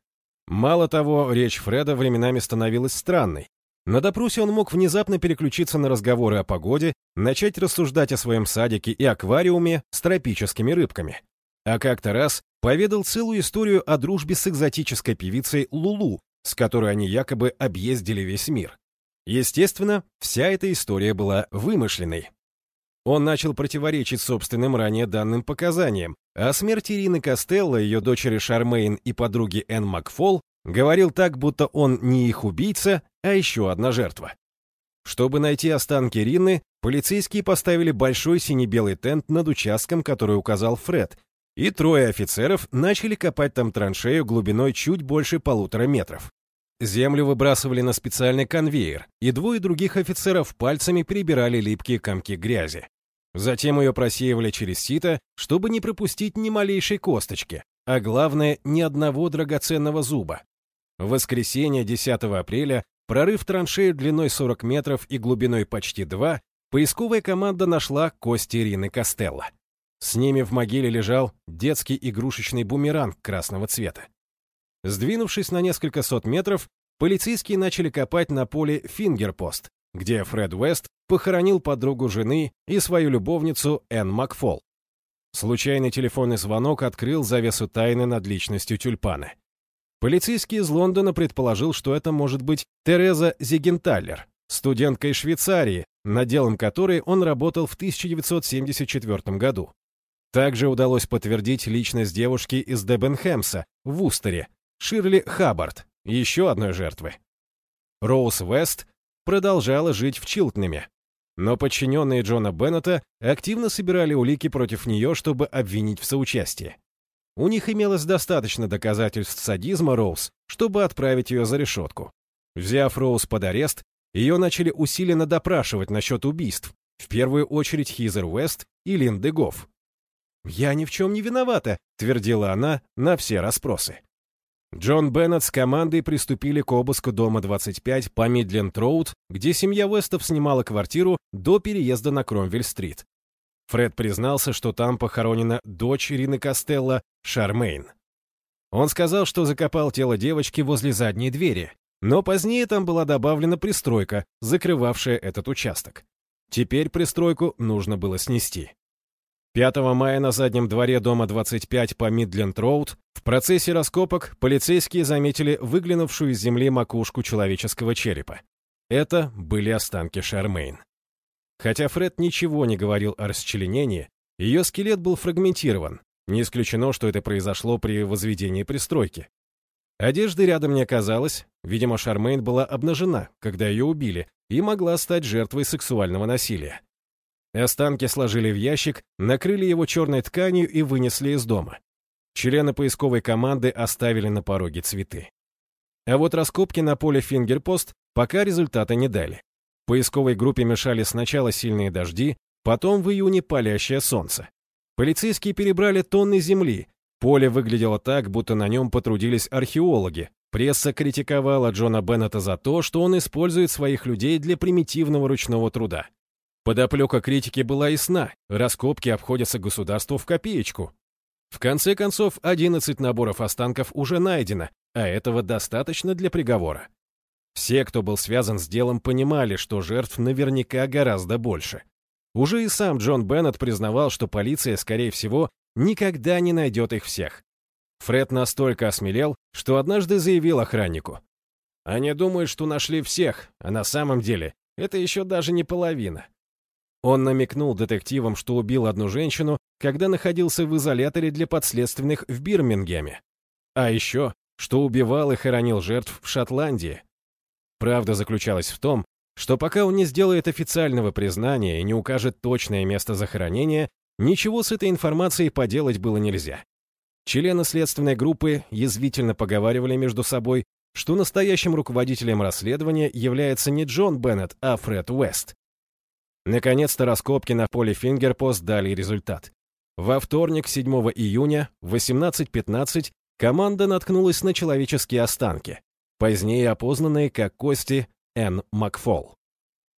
Мало того, речь Фреда временами становилась странной. На допросе он мог внезапно переключиться на разговоры о погоде, начать рассуждать о своем садике и аквариуме с тропическими рыбками. А как-то раз поведал целую историю о дружбе с экзотической певицей Лулу, с которой они якобы объездили весь мир. Естественно, вся эта история была вымышленной. Он начал противоречить собственным ранее данным показаниям, о смерти Ирины Костелло, ее дочери Шармейн и подруги Энн Макфол говорил так, будто он не их убийца, а еще одна жертва. Чтобы найти останки Рины, полицейские поставили большой сине-белый тент над участком, который указал Фред, и трое офицеров начали копать там траншею глубиной чуть больше полутора метров. Землю выбрасывали на специальный конвейер, и двое других офицеров пальцами перебирали липкие комки грязи. Затем ее просеивали через сито, чтобы не пропустить ни малейшей косточки, а главное, ни одного драгоценного зуба. В воскресенье 10 апреля, прорыв траншею длиной 40 метров и глубиной почти 2, поисковая команда нашла кости Ирины Костелло. С ними в могиле лежал детский игрушечный бумеранг красного цвета. Сдвинувшись на несколько сот метров, полицейские начали копать на поле Фингерпост, где Фред Уэст похоронил подругу жены и свою любовницу Энн Макфол. Случайный телефонный звонок открыл завесу тайны над личностью тюльпана. Полицейский из Лондона предположил, что это может быть Тереза Зигенталлер, студентка из Швейцарии, над делом которой он работал в 1974 году. Также удалось подтвердить личность девушки из Дебенхэмса в Устере, Ширли Хаббард, еще одной жертвы. Роуз Вест продолжала жить в Чилтнеме. Но подчиненные Джона Беннета активно собирали улики против нее, чтобы обвинить в соучастии. У них имелось достаточно доказательств садизма Роуз, чтобы отправить ее за решетку. Взяв Роуз под арест, ее начали усиленно допрашивать насчет убийств, в первую очередь Хизер Уэст и Линды Гофф. «Я ни в чем не виновата», — твердила она на все расспросы. Джон Беннет с командой приступили к обыску дома 25 по Мидленд-Роуд, где семья Вестов снимала квартиру до переезда на Кромвель-стрит. Фред признался, что там похоронена дочь Ирины Костелло, Шармейн. Он сказал, что закопал тело девочки возле задней двери, но позднее там была добавлена пристройка, закрывавшая этот участок. Теперь пристройку нужно было снести. 5 мая на заднем дворе дома 25 по Мидленд-Роуд в процессе раскопок полицейские заметили выглянувшую из земли макушку человеческого черепа. Это были останки Шармейн. Хотя Фред ничего не говорил о расчленении, ее скелет был фрагментирован. Не исключено, что это произошло при возведении пристройки. Одежды рядом не оказалось, видимо, Шармейн была обнажена, когда ее убили, и могла стать жертвой сексуального насилия. Останки сложили в ящик, накрыли его черной тканью и вынесли из дома. Члены поисковой команды оставили на пороге цветы. А вот раскопки на поле Фингерпост пока результата не дали. Поисковой группе мешали сначала сильные дожди, потом в июне палящее солнце. Полицейские перебрали тонны земли. Поле выглядело так, будто на нем потрудились археологи. Пресса критиковала Джона Беннета за то, что он использует своих людей для примитивного ручного труда. Подоплека критики была ясна, раскопки обходятся государству в копеечку. В конце концов, 11 наборов останков уже найдено, а этого достаточно для приговора. Все, кто был связан с делом, понимали, что жертв наверняка гораздо больше. Уже и сам Джон Беннет признавал, что полиция, скорее всего, никогда не найдет их всех. Фред настолько осмелел, что однажды заявил охраннику. «Они думают, что нашли всех, а на самом деле это еще даже не половина. Он намекнул детективам, что убил одну женщину, когда находился в изоляторе для подследственных в Бирмингеме. А еще, что убивал и хоронил жертв в Шотландии. Правда заключалась в том, что пока он не сделает официального признания и не укажет точное место захоронения, ничего с этой информацией поделать было нельзя. Члены следственной группы язвительно поговаривали между собой, что настоящим руководителем расследования является не Джон Беннет, а Фред Уэст. Наконец-то раскопки на поле Фингерпост дали результат. Во вторник, 7 июня, в 18.15, команда наткнулась на человеческие останки, позднее опознанные как кости Н. Макфол.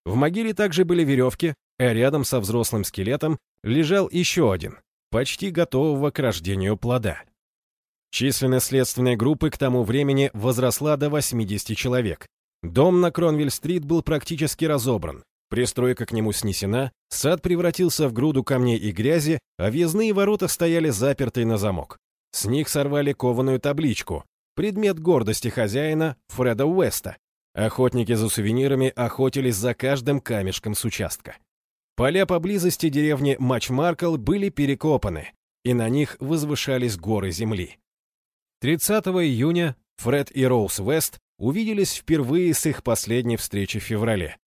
В могиле также были веревки, а рядом со взрослым скелетом лежал еще один, почти готового к рождению плода. Численность следственной группы к тому времени возросла до 80 человек. Дом на Кронвиль-стрит был практически разобран, пристройка к нему снесена, сад превратился в груду камней и грязи, а въездные ворота стояли запертые на замок. С них сорвали кованую табличку, предмет гордости хозяина Фреда Уэста. Охотники за сувенирами охотились за каждым камешком с участка. Поля поблизости деревни Матчмаркл были перекопаны, и на них возвышались горы земли. 30 июня Фред и Роуз Вест увиделись впервые с их последней встречи в феврале.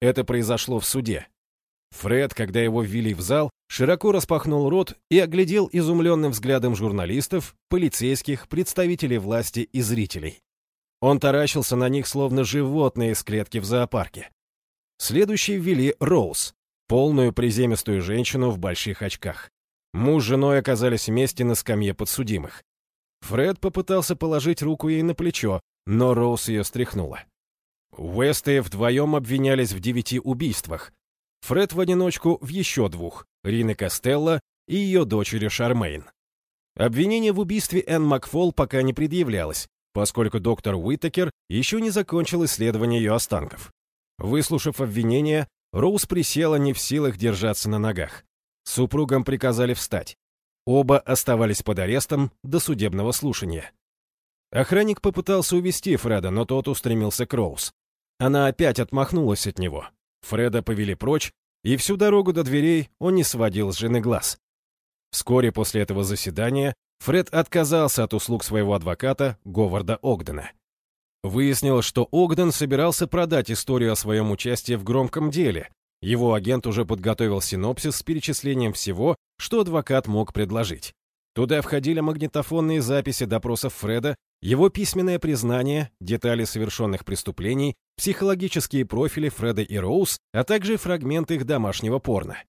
Это произошло в суде. Фред, когда его ввели в зал, широко распахнул рот и оглядел изумленным взглядом журналистов, полицейских, представителей власти и зрителей. Он таращился на них, словно животные из клетки в зоопарке. Следующие ввели Роуз, полную приземистую женщину в больших очках. Муж с женой оказались вместе на скамье подсудимых. Фред попытался положить руку ей на плечо, но Роуз ее стряхнула. Уэсты вдвоем обвинялись в девяти убийствах. Фред в одиночку в еще двух, Рины Костелло и ее дочери Шармейн. Обвинение в убийстве Энн Макфол пока не предъявлялось, поскольку доктор Уитакер еще не закончил исследование ее останков. Выслушав обвинение, Роуз присела не в силах держаться на ногах. Супругам приказали встать. Оба оставались под арестом до судебного слушания. Охранник попытался увести Фреда, но тот устремился к Роуз. Она опять отмахнулась от него. Фреда повели прочь, и всю дорогу до дверей он не сводил с жены глаз. Вскоре после этого заседания Фред отказался от услуг своего адвоката Говарда Огдена. Выяснилось, что Огден собирался продать историю о своем участии в громком деле. Его агент уже подготовил синопсис с перечислением всего, что адвокат мог предложить. Туда входили магнитофонные записи допросов Фреда, его письменное признание, детали совершенных преступлений, психологические профили Фреда и Роуз, а также фрагменты их домашнего порно.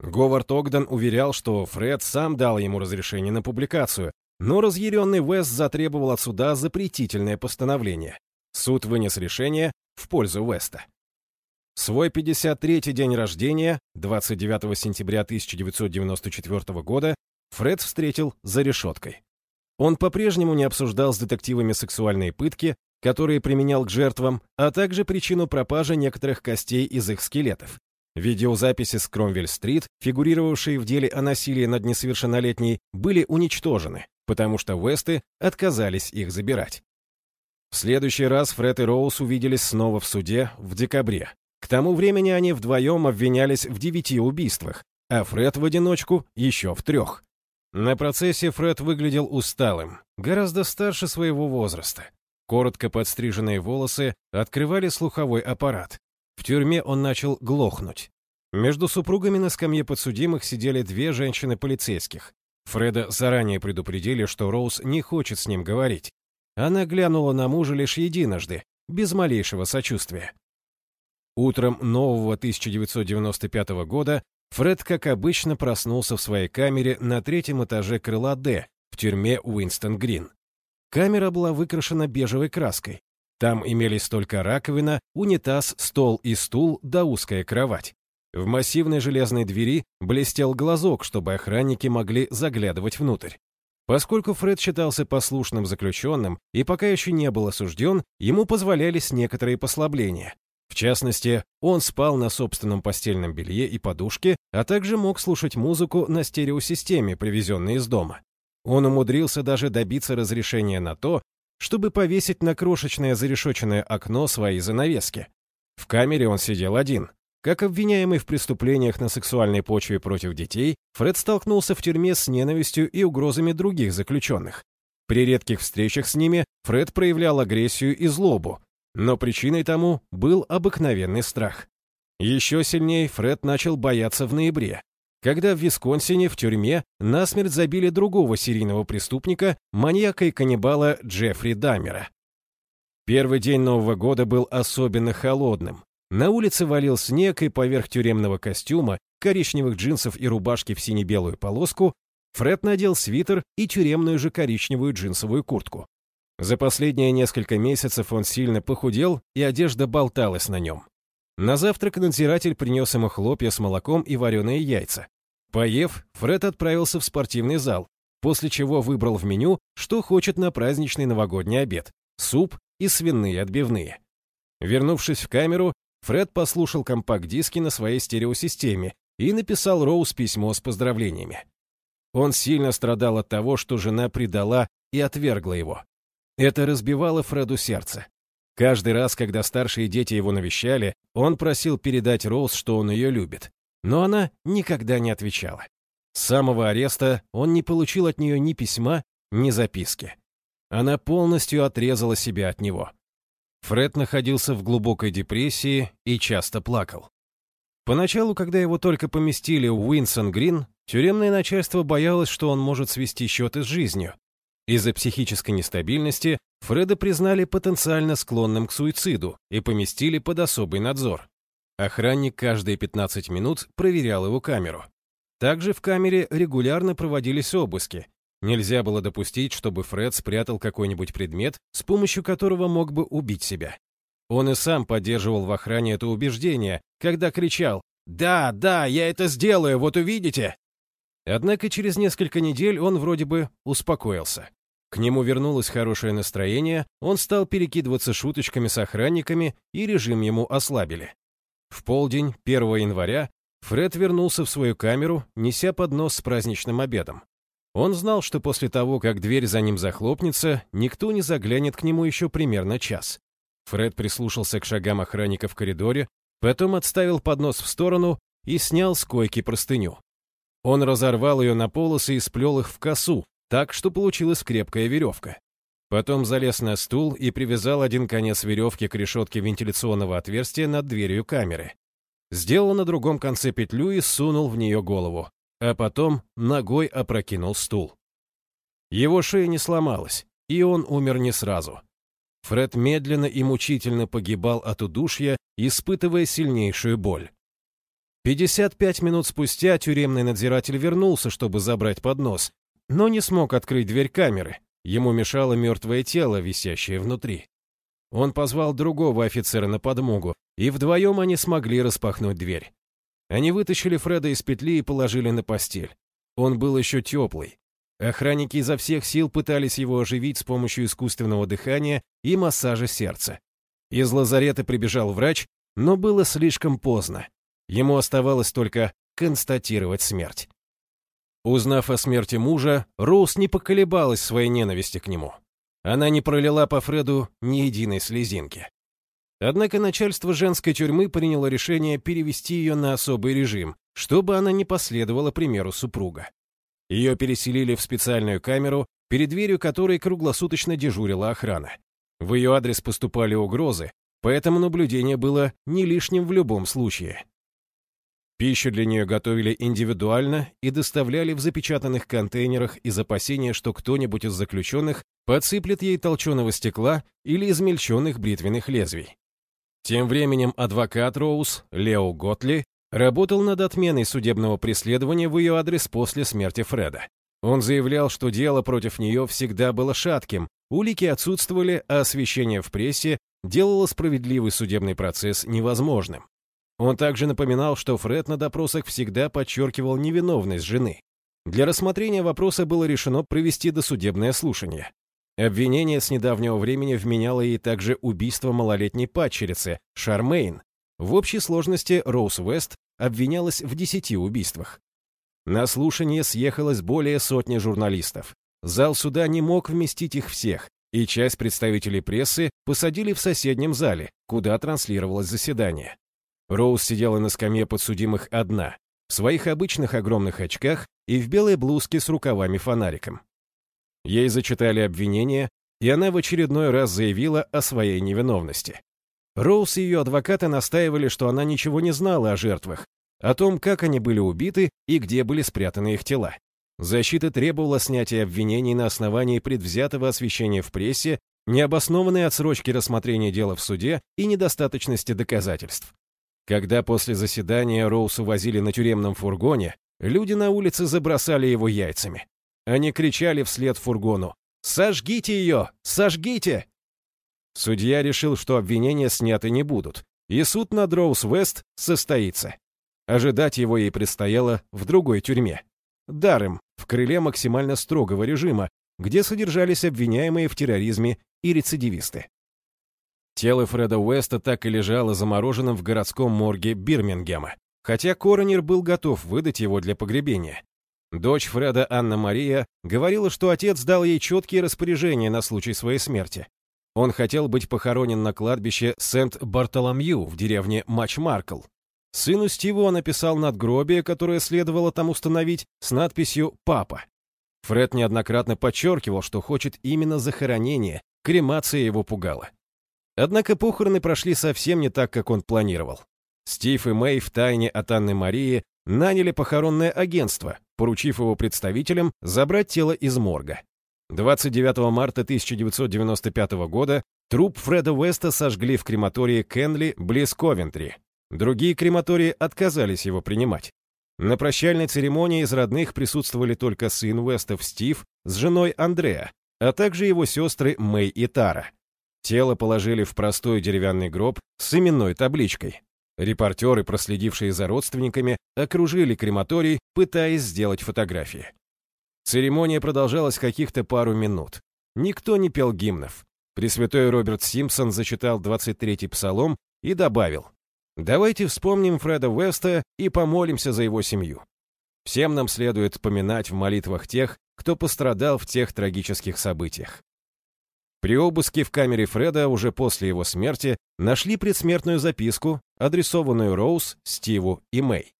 Говард Огден уверял, что Фред сам дал ему разрешение на публикацию, но разъяренный Вест затребовал от суда запретительное постановление. Суд вынес решение в пользу Веста. Свой 53-й день рождения, 29 сентября 1994 года, Фред встретил за решеткой. Он по-прежнему не обсуждал с детективами сексуальные пытки, которые применял к жертвам, а также причину пропажи некоторых костей из их скелетов. Видеозаписи с Кромвель-стрит, фигурировавшие в деле о насилии над несовершеннолетней, были уничтожены, потому что Весты отказались их забирать. В следующий раз Фред и Роуз увиделись снова в суде в декабре. К тому времени они вдвоем обвинялись в девяти убийствах, а Фред в одиночку еще в трех. На процессе Фред выглядел усталым, гораздо старше своего возраста. Коротко подстриженные волосы открывали слуховой аппарат. В тюрьме он начал глохнуть. Между супругами на скамье подсудимых сидели две женщины-полицейских. Фреда заранее предупредили, что Роуз не хочет с ним говорить. Она глянула на мужа лишь единожды, без малейшего сочувствия. Утром нового 1995 года Фред, как обычно, проснулся в своей камере на третьем этаже крыла «Д» в тюрьме Уинстон Грин. Камера была выкрашена бежевой краской. Там имелись только раковина, унитаз, стол и стул да узкая кровать. В массивной железной двери блестел глазок, чтобы охранники могли заглядывать внутрь. Поскольку Фред считался послушным заключенным и пока еще не был осужден, ему позволялись некоторые послабления. В частности, он спал на собственном постельном белье и подушке, а также мог слушать музыку на стереосистеме, привезенной из дома. Он умудрился даже добиться разрешения на то, чтобы повесить на крошечное зарешоченное окно свои занавески. В камере он сидел один. Как обвиняемый в преступлениях на сексуальной почве против детей, Фред столкнулся в тюрьме с ненавистью и угрозами других заключенных. При редких встречах с ними Фред проявлял агрессию и злобу, но причиной тому был обыкновенный страх. Еще сильнее Фред начал бояться в ноябре, когда в Висконсине в тюрьме насмерть забили другого серийного преступника, маньяка и каннибала Джеффри Дамера. Первый день Нового года был особенно холодным. На улице валил снег, и поверх тюремного костюма, коричневых джинсов и рубашки в сине-белую полоску Фред надел свитер и тюремную же коричневую джинсовую куртку. За последние несколько месяцев он сильно похудел, и одежда болталась на нем. На завтрак надзиратель принес ему хлопья с молоком и вареные яйца. Поев, Фред отправился в спортивный зал, после чего выбрал в меню, что хочет на праздничный новогодний обед – суп и свиные отбивные. Вернувшись в камеру, Фред послушал компакт-диски на своей стереосистеме и написал Роуз письмо с поздравлениями. Он сильно страдал от того, что жена предала и отвергла его. Это разбивало Фреду сердце. Каждый раз, когда старшие дети его навещали, он просил передать Роуз, что он ее любит. Но она никогда не отвечала. С самого ареста он не получил от нее ни письма, ни записки. Она полностью отрезала себя от него. Фред находился в глубокой депрессии и часто плакал. Поначалу, когда его только поместили в Уинсон-Грин, тюремное начальство боялось, что он может свести счеты с жизнью. Из-за психической нестабильности Фреда признали потенциально склонным к суициду и поместили под особый надзор. Охранник каждые 15 минут проверял его камеру. Также в камере регулярно проводились обыски. Нельзя было допустить, чтобы Фред спрятал какой-нибудь предмет, с помощью которого мог бы убить себя. Он и сам поддерживал в охране это убеждение, когда кричал «Да, да, я это сделаю, вот увидите!». Однако через несколько недель он вроде бы успокоился. К нему вернулось хорошее настроение, он стал перекидываться шуточками с охранниками, и режим ему ослабили. В полдень 1 января Фред вернулся в свою камеру, неся поднос с праздничным обедом. Он знал, что после того, как дверь за ним захлопнется, никто не заглянет к нему еще примерно час. Фред прислушался к шагам охранника в коридоре, потом отставил поднос в сторону и снял с койки простыню. Он разорвал ее на полосы и сплел их в косу, так что получилась крепкая веревка. Потом залез на стул и привязал один конец веревки к решетке вентиляционного отверстия над дверью камеры. Сделал на другом конце петлю и сунул в нее голову, а потом ногой опрокинул стул. Его шея не сломалась, и он умер не сразу. Фред медленно и мучительно погибал от удушья, испытывая сильнейшую боль. 55 минут спустя тюремный надзиратель вернулся, чтобы забрать поднос, но не смог открыть дверь камеры. Ему мешало мертвое тело, висящее внутри. Он позвал другого офицера на подмогу, и вдвоем они смогли распахнуть дверь. Они вытащили Фреда из петли и положили на постель. Он был еще теплый, Охранники изо всех сил пытались его оживить с помощью искусственного дыхания и массажа сердца. Из лазарета прибежал врач, но было слишком поздно. Ему оставалось только констатировать смерть. Узнав о смерти мужа, Роуз не поколебалась своей ненависти к нему. Она не пролила по Фреду ни единой слезинки. Однако начальство женской тюрьмы приняло решение перевести ее на особый режим, чтобы она не последовала примеру супруга. Ее переселили в специальную камеру, перед дверью которой круглосуточно дежурила охрана. В ее адрес поступали угрозы, поэтому наблюдение было не лишним в любом случае. Пищу для нее готовили индивидуально и доставляли в запечатанных контейнерах из опасения, что кто-нибудь из заключенных подсыплет ей толченого стекла или измельченных бритвенных лезвий. Тем временем адвокат Роуз, Лео Готли, работал над отменой судебного преследования в ее адрес после смерти Фреда. Он заявлял, что дело против нее всегда было шатким, улики отсутствовали, а освещение в прессе делало справедливый судебный процесс невозможным. Он также напоминал, что Фред на допросах всегда подчеркивал невиновность жены. Для рассмотрения вопроса было решено провести досудебное слушание. Обвинение с недавнего времени вменяло ей также убийство малолетней падчерицы, Шармейн. В общей сложности Роуз Вест обвинялась в десяти убийствах. На слушание съехалось более сотни журналистов. Зал суда не мог вместить их всех, и часть представителей прессы посадили в соседнем зале, куда транслировалось заседание. Роуз сидела на скамье подсудимых одна, в своих обычных огромных очках и в белой блузке с рукавами-фонариком. Ей зачитали обвинение, и она в очередной раз заявила о своей невиновности. Роуз и ее адвокаты настаивали, что она ничего не знала о жертвах, о том, как они были убиты и где были спрятаны их тела. Защита требовала снятия обвинений на основании предвзятого освещения в прессе необоснованной отсрочки рассмотрения дела в суде и недостаточности доказательств. Когда после заседания Роуз увозили на тюремном фургоне, люди на улице забросали его яйцами. Они кричали вслед фургону «Сожгите ее! Сожгите!» Судья решил, что обвинения сняты не будут, и суд над Роуз-Вест состоится. Ожидать его ей предстояло в другой тюрьме. Дарем, в крыле максимально строгого режима, где содержались обвиняемые в терроризме и рецидивисты. Тело Фреда Уэста так и лежало замороженным в городском морге Бирмингема, хотя коронер был готов выдать его для погребения. Дочь Фреда Анна-Мария говорила, что отец дал ей четкие распоряжения на случай своей смерти. Он хотел быть похоронен на кладбище Сент-Бартоломью в деревне Матч-Маркл. Сыну Стиву он написал надгробие, которое следовало там установить, с надписью «Папа». Фред неоднократно подчеркивал, что хочет именно захоронение, кремация его пугала. Однако похороны прошли совсем не так, как он планировал. Стив и Мэй в тайне от Анны Марии наняли похоронное агентство, поручив его представителям забрать тело из морга. 29 марта 1995 года труп Фреда Уэста сожгли в крематории Кенли близ Ковентри. Другие крематории отказались его принимать. На прощальной церемонии из родных присутствовали только сын Уэстов Стив с женой Андреа, а также его сестры Мэй и Тара. Тело положили в простой деревянный гроб с именной табличкой. Репортеры, проследившие за родственниками, окружили крематорий, пытаясь сделать фотографии. Церемония продолжалась каких-то пару минут. Никто не пел гимнов. Пресвятой Роберт Симпсон зачитал 23-й псалом и добавил «Давайте вспомним Фреда Уэста и помолимся за его семью. Всем нам следует поминать в молитвах тех, кто пострадал в тех трагических событиях». При обыске в камере Фреда уже после его смерти нашли предсмертную записку, адресованную Роуз, Стиву и Мэй.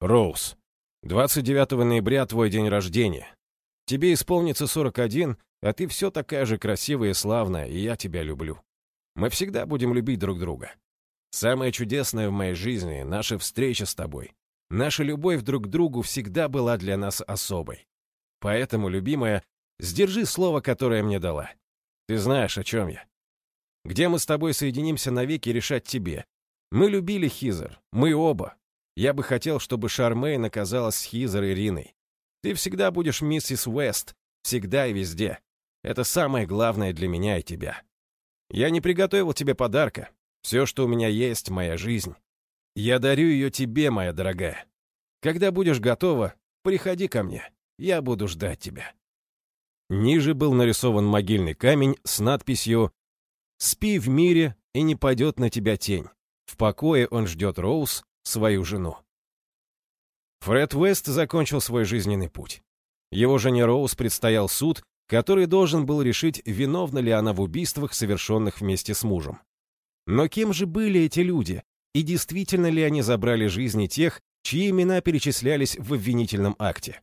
Роуз, 29 ноября твой день рождения. Тебе исполнится 41, а ты все такая же красивая и славная, и я тебя люблю. Мы всегда будем любить друг друга. Самое чудесное в моей жизни — наша встреча с тобой. Наша любовь друг к другу всегда была для нас особой. Поэтому, любимая, сдержи слово, которое мне дала. Ты знаешь, о чем я. Где мы с тобой соединимся навеки, решать тебе. Мы любили Хизер, мы оба, я бы хотел, чтобы Шармейн оказалась с Хизер и Риной. Ты всегда будешь миссис Уэст, всегда и везде. Это самое главное для меня и тебя. Я не приготовил тебе подарка. Все, что у меня есть, моя жизнь. Я дарю ее тебе, моя дорогая. Когда будешь готова, приходи ко мне. Я буду ждать тебя». Ниже был нарисован могильный камень с надписью «Спи в мире, и не пойдет на тебя тень. В покое он ждет Роуз, свою жену. Фред Уэст закончил свой жизненный путь. Его жене Роуз предстоял суд, который должен был решить, виновна ли она в убийствах, совершенных вместе с мужем. Но кем же были эти люди, и действительно ли они забрали жизни тех, чьи имена перечислялись в обвинительном акте?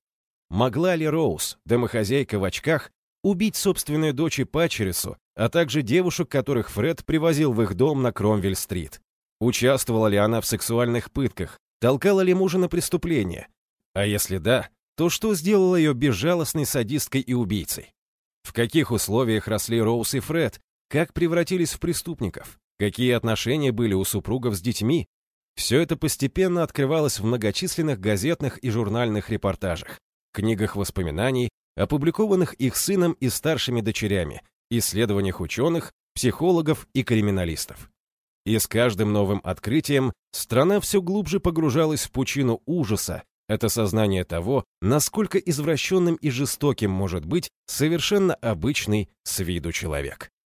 Могла ли Роуз, домохозяйка в очках, убить собственную дочь и пачерицу, а также девушек, которых Фред привозил в их дом на Кромвель-стрит? Участвовала ли она в сексуальных пытках? Толкала ли мужа на преступление? А если да, то что сделало ее безжалостной садисткой и убийцей? В каких условиях росли Роуз и Фред? Как превратились в преступников? Какие отношения были у супругов с детьми? Все это постепенно открывалось в многочисленных газетных и журнальных репортажах, книгах воспоминаний, опубликованных их сыном и старшими дочерями, исследованиях ученых, психологов и криминалистов. И с каждым новым открытием страна все глубже погружалась в пучину ужаса, это сознание того, насколько извращенным и жестоким может быть совершенно обычный с виду человек.